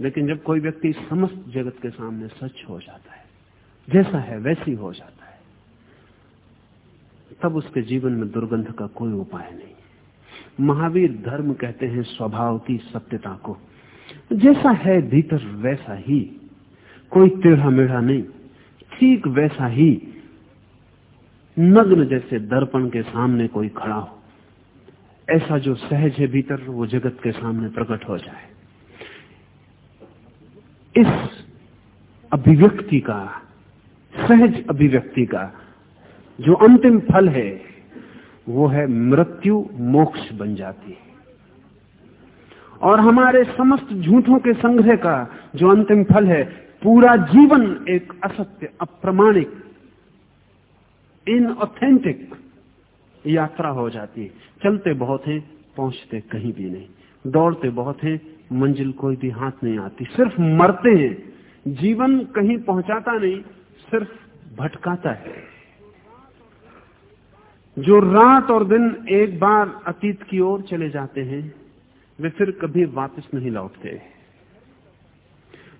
B: लेकिन जब कोई व्यक्ति समस्त जगत के सामने सच हो जाता है, जैसा है वैसी हो जाता है, तब उसके जीवन में दुर्गंध का कोई उपाय नहीं। महावीर धर्म कहते हैं स्वभाव की सत्यता को, जैसा है भीतर वैसा ही कोई टेढ़ा मेढ़ा नहीं। ठीक वैसा ही नग्न जैसे दर्पण के सामने कोई खड़ा हो। ऐसा जो सहज है भीतर, वो जगत के सामने प्रकट हो जाए। इस अभिव्यक्ति का, सहज अभिव्यक्ति का जो अंतिम फल है, वो है मृत्यु, मोक्ष बन जाती है। और हमारे समस्त झूठों के संग्रह का जो अंतिम फल है पूरा जीवन एक असत्य, अप्रमाणिक इनऑथेंटिक यात्रा हो जाती है। चलते बहुत हैं, पहुँचते कहीं भी नहीं। दौड़ते बहुत हैं, मंजिल कोई भी हाथ नहीं आती। सिर्फ़ मरते हैं। जीवन कहीं पहुंचाता नहीं, सिर्फ़ भटकाता है। जो रात और दिन एक बार अतीत की ओर चले जाते हैं, वे फिर कभी वापस नहीं लौटते।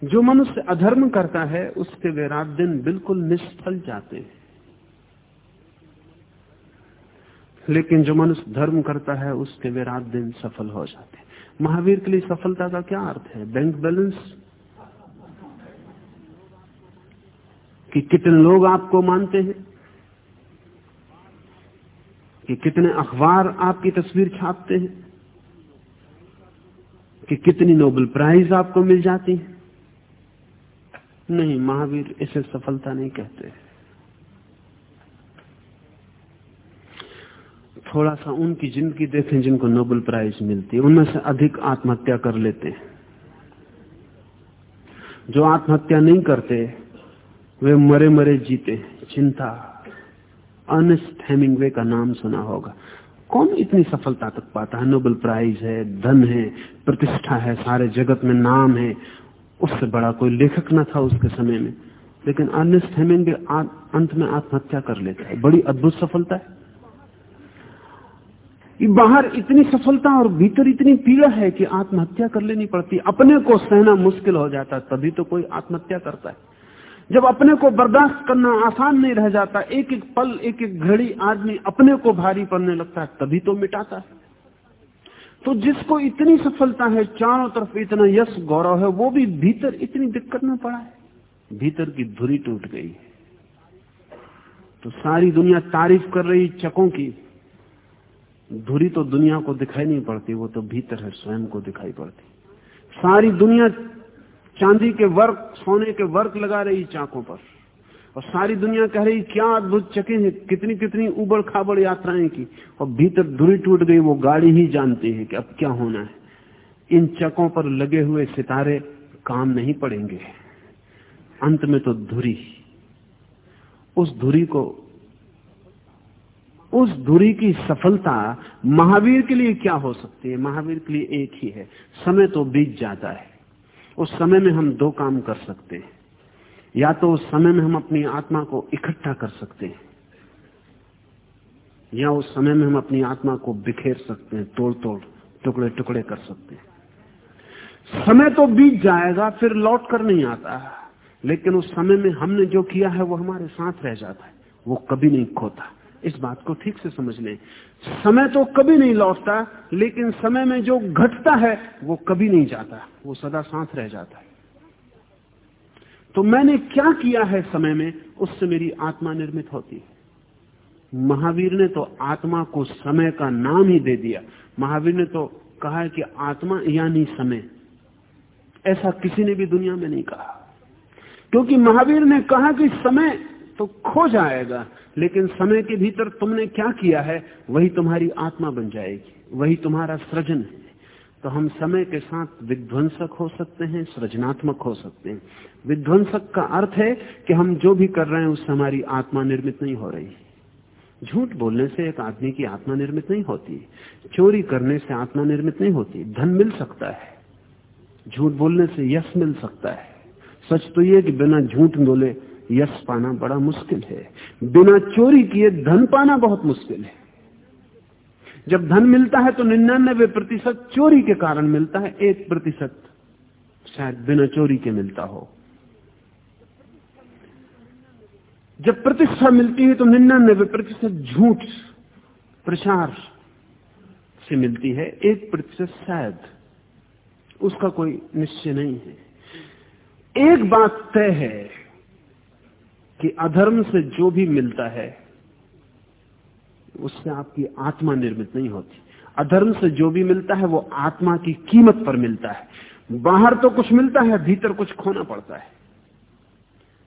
B: जो मनुष्य अधर्म करता है, उसके वे रात दिन बिल्कुल निष्फल जाते हैं। लेकिन जो मनुष्य धर्म करता है, उसके वे रात दिन सफल हो जाते हैं। महावीर के लिए सफलता का क्या अर्थ है? Bank balance? कि कितने लोग आपको मानते हैं? कि कितने अखबार आपकी तस्वीर छापते हैं? कि कितनी नोबल प्राइज आपको मिल जाती है? नहीं, महावीर इसे सफलता नहीं कहते। थोड़ा सा उनकी ज़िंदगी देखें जिनको नोबेल प्राइज मिलती है। उनमें से अधिक आत्महत्या कर लेते हैं। जो आत्महत्या नहीं करते, वे मरे मरे जीते चिंता। अनेस्ट हेमिंगवे का नाम सुना होगा। कौन इतनी सफलता तक पाता है? नोबेल प्राइज है, धन है, प्रतिष्ठा है, सारे जगत में नाम है। उससे बड़ा कोई लेखक ना था उसके समय में। लेकिन अर्नेस्ट हेमिंगे अंत में आत्महत्या कर लेता है। बड़ी अद्भुत सफलता है। बाहर इतनी सफलता और भीतर इतनी पीड़ा है कि आत्महत्या कर लेनी पड़ती अपने को सहना मुश्किल हो जाता तभी तो कोई आत्महत्या करता है। जब अपने को बर्दाश्त करना आसान नहीं रह जाता एक एक पल एक एक घड़ी आदमी अपने को भारी पड़ने लगता है, तभी तो मिटाता है। तो जिसको इतनी सफलता है, चारों तरफ़ इतना यश, गौरव है, वो भी भीतर इतनी दिक्कत में पड़ा है। भीतर की धुरी टूट गई है। तो सारी दुनिया तारीफ़ कर रही चकों की। धुरी तो दुनिया को दिखाई नहीं पड़ती, वो तो भीतर है, स्वयं को दिखाई पड़ती। सारी दुनिया चांदी के वर्क, सोने के वर्क लगा रही चाकों पर। और सारी दुनिया कह रही, क्या अद्भुत चके हैं, कितनी कितनी उबड़ खाबड़ यात्राएँ की। और भीतर धुरी टूट गई, वो गाड़ी ही जानती है कि अब क्या होना है। इन चकों पर लगे हुए सितारे काम नहीं पड़ेंगे। अंत में तो धुरी। उस धुरी को, उस धुरी की सफलता महावीर के लिए क्या हो सकती है? महावीर के लिए एक ही है। समय तो बीत जाता है। उस समय में हम दो काम कर सकते हैं। या तो उस समय में हम अपनी आत्मा को इकट्ठा कर सकते हैं, या उस समय में हम अपनी आत्मा को बिखेर सकते हैं तोड़ तोड़ टुकड़े टुकड़े कर सकते हैं। समय तो बीत जाएगा, फिर लौट कर नहीं आता। लेकिन उस समय में हमने जो किया है, वो हमारे साथ रह जाता है, वो कभी नहीं खोता। इस बात को ठीक से समझ लें। समय तो कभी नहीं लौटता, लेकिन समय में जो घटता है, वो कभी नहीं जाता, वो सदा साथ रह जाता है। तो मैंने क्या किया है समय में? उससे मेरी आत्मा निर्मित होती है। महावीर ने तो आत्मा को समय का नाम ही दे दिया। महावीर ने तो कहा है कि आत्मा यानी समय। ऐसा किसी ने भी दुनिया में नहीं कहा। क्योंकि महावीर ने कहा कि समय तो खो जाएगा, लेकिन समय के भीतर तुमने क्या किया है? वही तुम्हारी आत्मा बन जाएगी। वही तुम्हारा सृजन है। तो हम समय के साथ विध्वंसक हो सकते हैं, सृजनात्मक हो सकते हैं। विध्वंसक का अर्थ है कि हम जो भी कर रहे हैं, उससे हमारी आत्मा निर्मित नहीं हो रही। झूठ बोलने से एक आदमी की आत्मा निर्मित नहीं होती। चोरी करने से आत्मा निर्मित नहीं होती। धन मिल सकता है। झूठ बोलने से यश मिल सकता है। सच तो यह कि बिना झूठ बोले यश पाना बड़ा मुश्किल है। बिना चोरी किए धन पाना बहुत मुश्किल है। जब धन मिलता है तो निन्यानबे प्रतिशत चोरी के कारण मिलता है, एक प्रतिशत शायद बिना चोरी के मिलता हो। जब प्रतिष्ठा मिलती है तो निन्यानबे प्रतिशत झूठ, प्रचार से मिलती है, एक प्रतिशत शायद उसका कोई निश्चय नहीं है। एक बात तय है कि अधर्म से जो भी मिलता है उससे आपकी आत्मा निर्मित नहीं होती। अधर्म से जो भी मिलता है, वो आत्मा की कीमत पर मिलता है। बाहर तो कुछ मिलता है, भीतर कुछ खोना पड़ता है।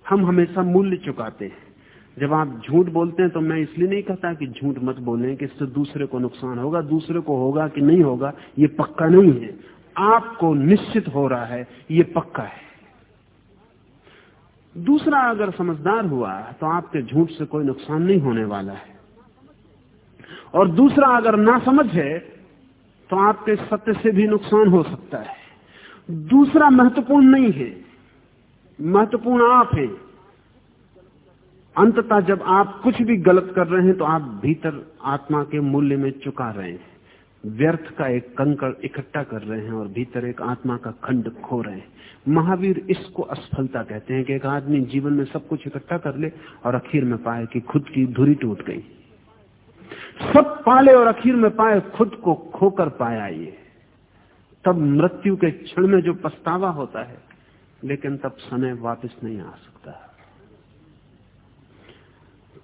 B: हम हमेशा मूल्य चुकाते हैं। जब आप झूठ बोलते हैं तो मैं इसलिए नहीं कहता कि झूठ मत बोलें कि इससे दूसरे को नुकसान होगा, दूसरे को होगा कि नहीं होगा, ये पक्का नहीं है। आपको निश्चित हो रहा है, ये पक्का है। दूसरा अगर समझदार हुआ तो आपके झूठ से कोई नुकसान नहीं होने वाला है। और दूसरा अगर ना समझ है तो आपके सत्य से भी नुकसान हो सकता है। दूसरा महत्वपूर्ण नहीं है। महत्वपूर्ण आप हैं। अंततः जब आप कुछ भी गलत कर रहे हैं तो आप भीतर आत्मा के मूल्य में चुका रहे हैं। व्यर्थ का एक कंकड़ इकट्ठा कर रहे हैं और भीतर एक आत्मा का खंड खो रहे हैं। महावीर इसको असफलता कहते हैं कि एक आदमी जीवन में सब कुछ इकट्ठा कर ले और आखिर में पाए कि खुद की धुरी टूट गई। सब पाले और आखिर में पाए, खुद को खोकर पाया ये। तब मृत्यु के क्षण में जो पछतावा होता है, लेकिन तब समय वापस नहीं आ सकता।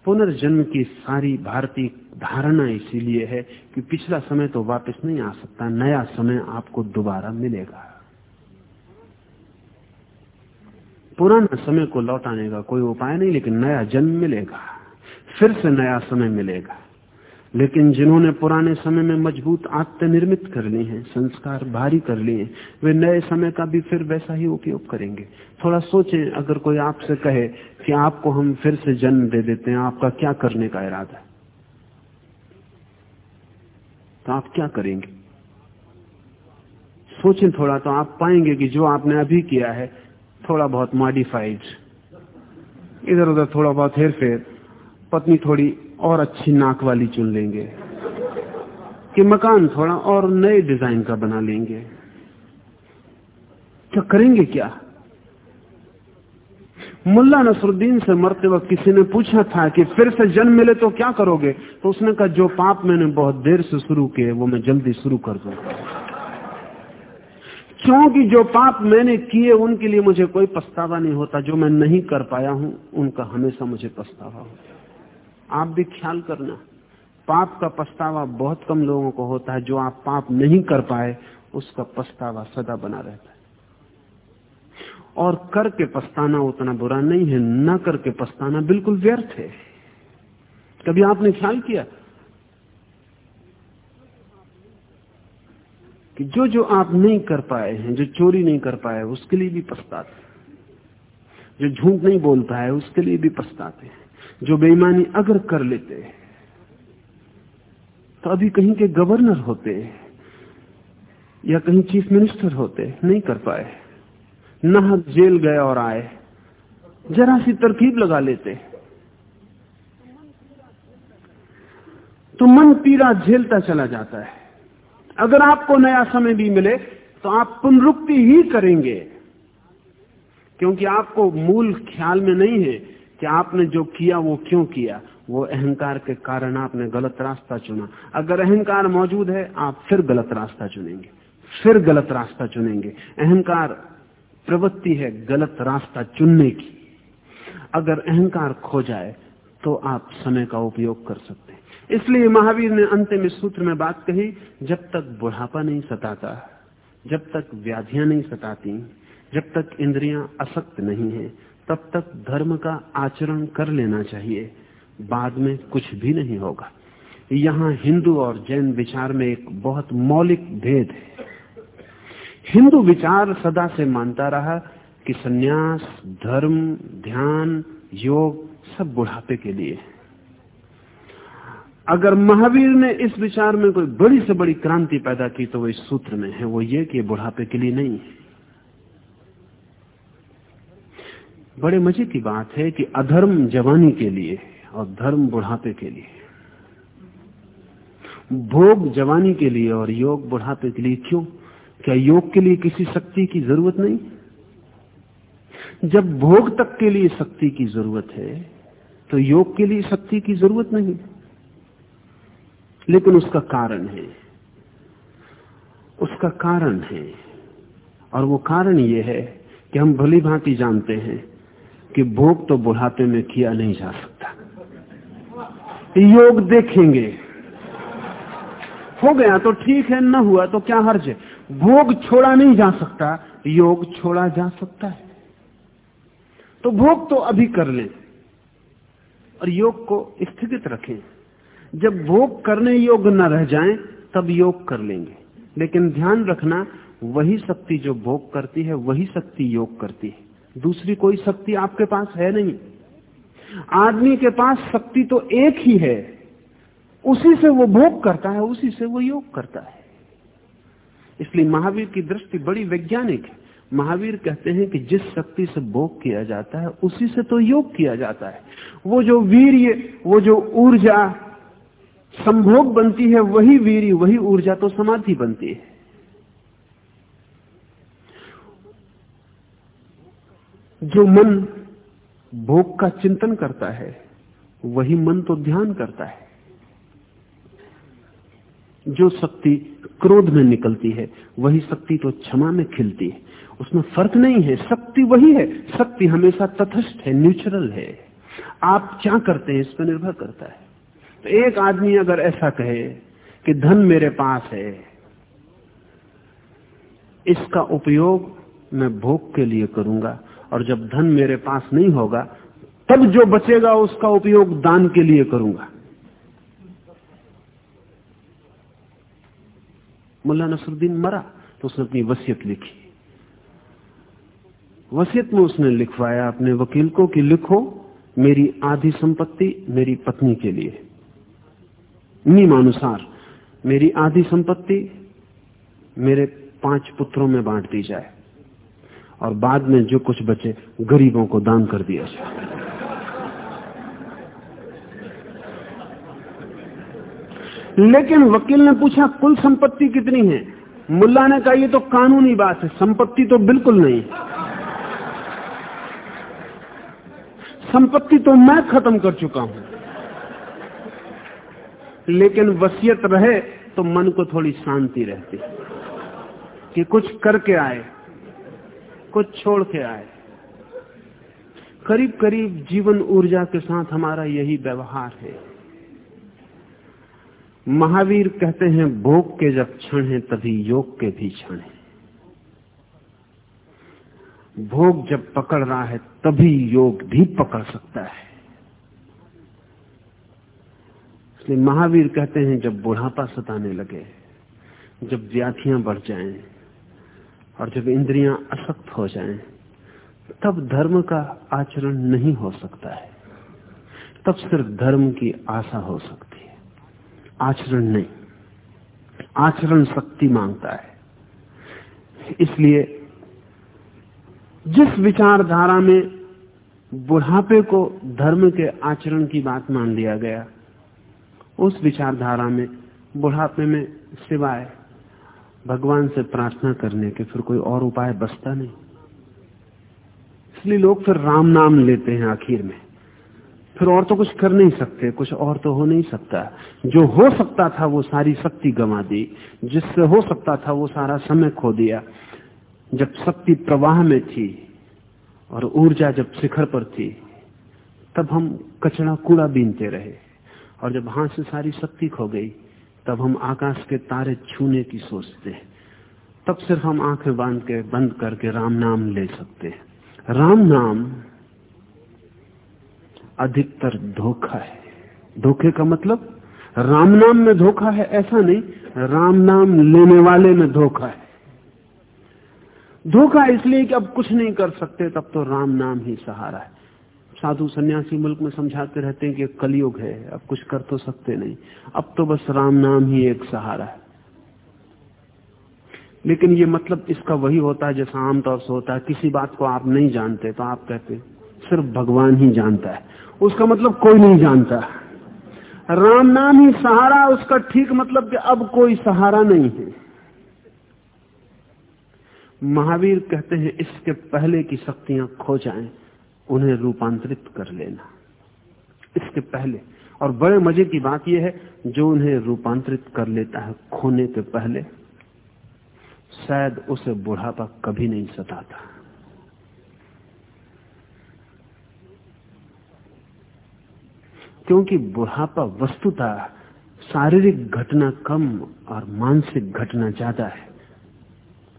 B: पुनर्जन्म की सारी भारतीय धारणा इसीलिए है कि पिछला समय तो वापस नहीं आ सकता, नया समय आपको दोबारा मिलेगा। पुराना समय को लौटाने का कोई उपाय नहीं, लेकिन नया जन्म मिलेगा, फिर से नया समय मिलेगा। लेकिन जिन्होंने पुराने समय में मज़बूत आत्म निर्मित कर ली हैं, संस्कार भारी कर लिए वे नए समय का भी फिर वैसा ही उपयोग करेंगे। थोड़ा सोचें, अगर कोई आपसे कहे कि आपको हम फिर से जन्म दे देते हैं, आपका क्या करने का इरादा तो आप क्या करेंगे? सोचें थोड़ा तो आप पाएँगे कि जो आपने अभी किया है, थोड़ा बहुत मॉडिफाइड इधर उधर थोड़ा बहुत हेर फेर पत्नी थोड़ी और अच्छी नाक वाली चुन लेंगे। कि मकान थोड़ा और नए डिज़ाइन का बना लेंगे। क्या करेंगे क्या? मुल्ला नसरुद्दीन से मरते वक्त किसी ने पूछा था कि फिर से जन्म मिले तो क्या करोगे? तो उसने कहा, जो पाप मैंने बहुत देर से शुरू किए, वो मैं जल्दी शुरू कर दू। क्योंकि जो पाप मैंने किए, उनके लिए मुझे कोई पछतावा नहीं होता। जो मैं नहीं कर पाया हूँ, उनका हमेशा मुझे पछतावा होता आप भी ख्याल करना। पाप का पछतावा बहुत कम लोगों को होता है। जो आप पाप नहीं कर पाए, उसका पछतावा सदा बना रहता है। और करके पछताना उतना बुरा नहीं है। न करके पछताना बिल्कुल व्यर्थ है। कभी आपने ख्याल किया कि जो जो आप नहीं कर पाए हैं, जो चोरी नहीं कर पाए, उसके लिए भी पछताते जो झूठ नहीं बोल पाए, उसके लिए भी पछताते हैं। जो बेईमानी अगर कर लेते तो अभी कहीं के गवर्नर होते या कहीं चीफ मिनिस्टर होते, नहीं कर पाए। नाहक जेल गए और आए, जरा सी तरकीब लगा लेते। तो मन पीड़ा झेलता चला जाता है। अगर आपको नया समय भी मिले तो आप पुनरुक्ति ही करेंगे, क्योंकि आपको मूल ख्याल में नहीं है कि आपने जो किया, वो क्यों किया? वो अहंकार के कारण आपने गलत रास्ता चुना। अगर अहंकार मौजूद है, आप फिर गलत रास्ता चुनेंगे। फिर गलत रास्ता चुनेंगे। अहंकार प्रवृत्ति है गलत रास्ता चुनने की। अगर अहंकार खो जाए तो आप समय का उपयोग कर सकते हैं। इसलिए महावीर ने अंतिम सूत्र में बात कही, जब तक बुढ़ापा नहीं सताता, जब तक व्याधियाँ नहीं सताती, जब तक इंद्रियाँ असक्त नहीं है तब तक धर्म का आचरण कर लेना चाहिए। बाद में कुछ भी नहीं होगा। यहाँ हिंदू और जैन विचार में एक बहुत मौलिक भेद है। हिंदू विचार सदा से मानता रहा कि सन्यास, धर्म, ध्यान, योग सब बुढ़ापे के लिए अगर महावीर ने इस विचार में कोई बड़ी से बड़ी क्रांति पैदा की तो वो इस सूत्र में है, वो ये कि बुढ़ापे के लिए नहीं है। बड़े मज़े की बात है कि अधर्म जवानी के लिए और धर्म बुढ़ापे के लिए। भोग जवानी के लिए और योग बुढ़ापे के लिए क्यों? क्या योग के लिए किसी शक्ति की ज़रूरत नहीं? जब भोग तक के लिए शक्ति की ज़रूरत है तो योग के लिए शक्ति की ज़रूरत नहीं। लेकिन उसका कारण है। उसका कारण है। और वो कारण ये है कि हम भली भांति जानते हैं कि भोग तो बुढ़ापे में किया नहीं जा सकता। योग देखेंगे। हो गया तो ठीक है, न हुआ तो क्या हर्ज है? भोग छोड़ा नहीं जा सकता, योग छोड़ा जा सकता है। तो भोग तो अभी कर लें और योग को स्थित रखें। जब भोग करने योग्य न रह जाएँ, तब योग कर लेंगे। लेकिन ध्यान रखना, वही शक्ति जो भोग करती है, वही शक्ति योग करती है। दूसरी कोई शक्ति आपके पास है नहीं। आदमी के पास शक्ति तो एक ही है। उसी से वो भोग करता है, उसी से वो योग करता है। इसलिए महावीर की दृष्टि बड़ी वैज्ञानिक है। महावीर कहते हैं कि जिस शक्ति से भोग किया जाता है, उसी से तो योग किया जाता है। वो जो वीर्य, वो जो ऊर्जा, संभोग बनती है, वही वीर्य, वही ऊर्जा तो समाधि बनती है। जो मन भोग का चिंतन करता है, वही मन तो ध्यान करता है। जो शक्ति क्रोध में निकलती है, वही शक्ति तो क्षमा में खिलती है। उसमें फ़र्क नहीं है, शक्ति वही है। शक्ति हमेशा तथस्थ है न्यूट्रल है। आप क्या करते हैं, इस पर निर्भर करता है। तो एक आदमी अगर ऐसा कहे कि धन मेरे पास है, इसका उपयोग मैं भोग के लिए करूँगा। और जब धन मेरे पास नहीं होगा, तब जो बचेगा उसका उपयोग दान के लिए करूँगा। मुल्ला नसरुद्दीन मरा तो उसने अपनी वसीयत लिखी। वसीयत में उसने लिखवाया, अपने वकील को कि लिखो, मेरी आधी संपत्ति मेरी पत्नी के लिए। नियमानुसार, मेरी आधी संपत्ति मेरे पाँच पुत्रों में बांट दी जाए। और बाद में जो कुछ बचे, गरीबों को दान कर दिया। लेकिन वकील ने पूछा, कुल संपत्ति कितनी है? मुल्ला ने कहा यह तो कानूनी बात है, संपत्ति तो बिल्कुल नहीं। संपत्ति तो मैं खत्म कर चुका हूँ। लेकिन वसीयत रहे तो मन को थोड़ी शांति रहती। कि कुछ करके आए कुछ छोड़ के आए। करीब करीब जीवन ऊर्जा के साथ हमारा यही व्यवहार है। महावीर कहते हैं, भोग के जब क्षण है, तभी योग के भी क्षण है। भोग जब पकड़ रहा है, तभी योग भी पकड़ सकता है। इसलिए महावीर कहते हैं, जब बुढ़ापा सताने लगे, जब व्याधियाँ बढ़ जाएँ और जब इंद्रियाँ असक्त हो जाएँ, तब धर्म का आचरण नहीं हो सकता है। तब सिर्फ़ धर्म की आशा हो सकती है। आचरण नहीं। आचरण शक्ति माँगता है। इसलिए जिस विचारधारा में बुढ़ापे को धर्म के आचरण की बात मान लिया गया, उस विचारधारा में बुढ़ापे में सिवाय भगवान से प्रार्थना करने के फिर कोई और उपाय बचता नहीं। इसलिए लोग फिर राम नाम लेते हैं आखिर में। फिर और तो कुछ कर नहीं सकते, कुछ और तो हो नहीं सकता। जो हो सकता था वो सारी शक्ति गंवा दी, जिससे हो सकता था वो सारा समय खो दिया। जब शक्ति प्रवाह में थी और ऊर्जा जब शिखर पर थी, तब हम कचरा कूड़ा बीनते रहे और जब हाथ से सारी शक्ति खो गई तब हम आकाश के तारे छूने की सोचते हैं। तब सिर्फ़ हम आँखें बाँध के, बंद करके राम नाम ले सकते हैं। राम नाम अधिकतर धोखा है। धोखे का मतलब राम नाम में धोखा है ऐसा नहीं, राम नाम लेने वाले में धोखा है। धोखा इसलिए कि अब कुछ नहीं कर सकते, तब तो राम नाम ही सहारा है। साधु सन्यासी मुल्क में समझाते रहते हैं कि कलयुग है, अब कुछ कर तो सकते नहीं। अब तो बस राम नाम ही एक सहारा है। लेकिन ये मतलब इसका वही होता है जैसा आमतौर से होता है। किसी बात को आप नहीं जानते तो आप कहते सिर्फ़ भगवान ही जानता है। उसका मतलब कोई नहीं जानता। राम नाम ही सहारा, उसका ठीक मतलब कि अब कोई सहारा नहीं है। महावीर कहते हैं, इसके पहले की शक्तियाँ खो जाएँ। उन्हें रूपांतरित कर लेना। इसके पहले, और बड़े मज़े की बात यह है, जो उन्हें रूपांतरित कर लेता है खोने के पहले, शायद उसे बुढ़ापा कभी नहीं सताता। क्योंकि बुढ़ापा वस्तुता शारीरिक घटना कम और मानसिक घटना ज़्यादा है।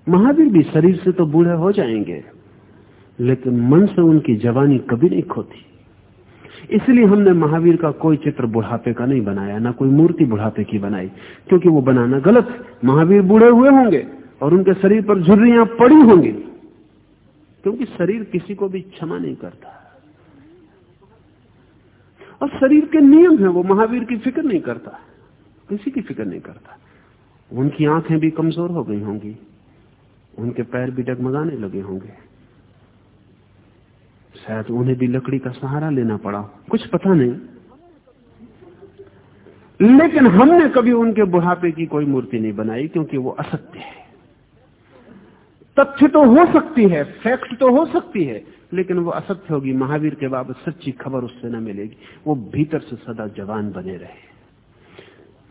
B: महावीर भी शरीर से तो बूढ़े हो जाएँगे। लेकिन मन से उनकी जवानी कभी नहीं खोती। इसलिए हमने महावीर का कोई चित्र बुढ़ापे का नहीं बनाया, ना कोई मूर्ति बुढ़ापे की बनाई, क्योंकि वो बनाना गलत। महावीर बूढ़े हुए होंगे और उनके शरीर पर झुर्रियाँ पड़ी होंगी, क्योंकि शरीर किसी को भी क्षमा नहीं करता। और शरीर के नियम है, वो महावीर की फ़िक्र नहीं करता, किसी की फ़िक्र नहीं करता। उनकी आँखें भी कमज़ोर हो गई होंगी, उनके पैर भी डगमगाने लगे होंगे। शायद उन्हें भी लकड़ी का सहारा लेना पड़ा। कुछ पता नहीं। लेकिन हमने कभी उनके बुढ़ापे की कोई मूर्ति नहीं बनाई, क्योंकि वो असत्य है। तथ्य तो हो सकती है फैक्ट तो हो सकती है, लेकिन वो असत्य होगी। महावीर के बाबत सच्ची खबर उससे न मिलेगी। वो भीतर से सदा जवान बने रहे।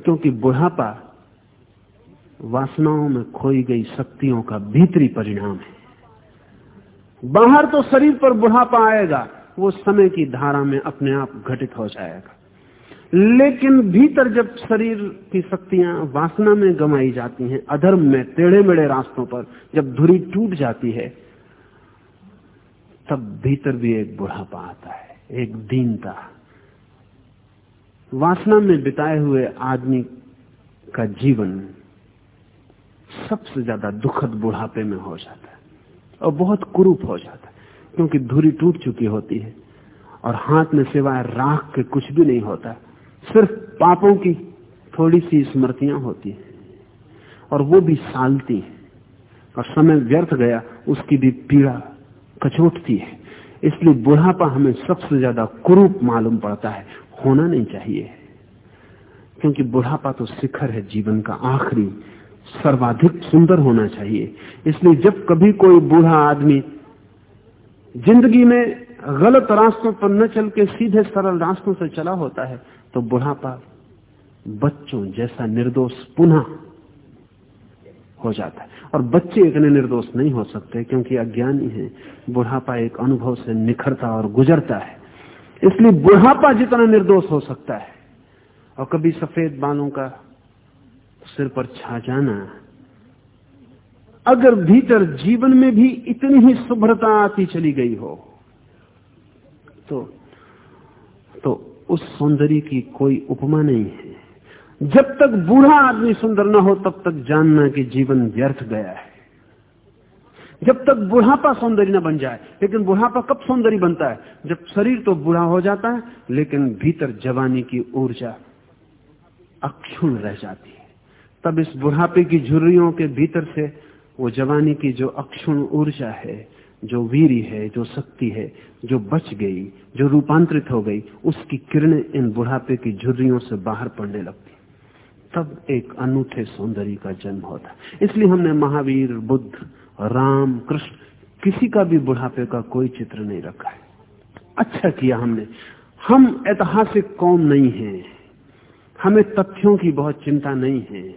B: क्योंकि बुढ़ापा वासनाओं में खोई गई शक्तियों का भीतरी परिणाम है। बाहर तो शरीर पर बुढ़ापा आएगा, वो समय की धारा में अपने आप घटित हो जाएगा। लेकिन भीतर जब शरीर की शक्तियाँ वासना में गमाई जाती हैं, अधर्म में टेढ़े मेढ़े रास्तों पर जब धुरी टूट जाती है, तब भीतर भी एक बुढ़ापा आता है, एक दीनता। वासना में बिताए हुए आदमी का जीवन सबसे ज़्यादा दुखद बुढ़ापे में हो जाता है। और बहुत कुरूप हो जाता है, क्योंकि धुरी टूट चुकी होती है और हाथ में सिवाय राख के कुछ भी नहीं होता। सिर्फ़ पापों की थोड़ी सी स्मृतियाँ होती हैं और वो भी सालती है और समय व्यर्थ गया, उसकी भी पीड़ा कचोटती है। इसलिए बुढ़ापा हमें सबसे ज़्यादा कुरूप मालूम पड़ता है, होना नहीं चाहिए। क्योंकि बुढ़ापा तो शिखर है जीवन का आखिरी सर्वाधिक सुंदर होना चाहिए। इसलिए जब कभी कोई बूढ़ा आदमी ज़िंदगी में गलत रास्तों पर न चल के सीधे सरल रास्तों से चला होता है तो बुढ़ापा बच्चों जैसा निर्दोष पुनः हो जाता है। और बच्चे इतने निर्दोष नहीं हो सकते क्योंकि अज्ञानी है। बुढ़ापा एक अनुभव से निखरता और गुजरता है। इसलिए बुढ़ापा जितना निर्दोष हो सकता है। और कभी सफ़ेद बालों का सिर पर छा जाना। अगर भीतर जीवन में भी इतनी ही शुभ्रता आती चली गई हो तो तो उस सौंदर्य की कोई उपमा नहीं है। जब तक बूढ़ा आदमी सुंदर न हो, तब तक जानना कि जीवन व्यर्थ गया है। जब तक बुढ़ापा सौंदर्य न बन जाए, लेकिन बुढ़ापा कब सौंदर्य बनता है? जब शरीर तो बूढ़ा हो जाता है, लेकिन भीतर जवानी की ऊर्जा अक्षुण रह जाती है। तब इस बुढ़ापे की झुर्रियों के भीतर से वो जवानी की जो अक्षुण ऊर्जा है, जो वीरी है, जो शक्ति है, जो बच गई, जो रूपांतरित हो गई, उसकी किरणें इन बुढ़ापे की झुर्रियों से बाहर पड़ने लगती। तब एक अनूठे सौंदर्य का जन्म होता। इसलिए हमने महावीर, बुद्ध, राम, कृष्ण, किसी का भी बुढ़ापे का कोई चित्र नहीं रखा है। अच्छा किया हमने। हम ऐतिहासिक कौम नहीं है। हमें तथ्यों की बहुत चिंता नहीं है।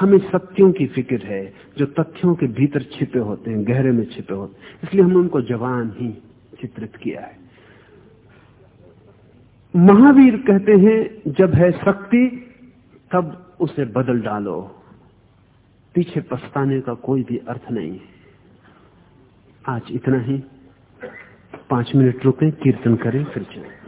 B: हमें सत्यों की फ़िक्र है, जो तथ्यों के भीतर छिपे होते हैं, गहरे में छिपे होते हैं। इसलिए हमने उनको जवान ही चित्रित किया है। महावीर कहते हैं, जब है शक्ति, तब उसे बदल डालो। पीछे पछताने का कोई भी अर्थ नहीं है। आज इतना ही। पाँच मिनट रुकें, कीर्तन करें, फिर चलें।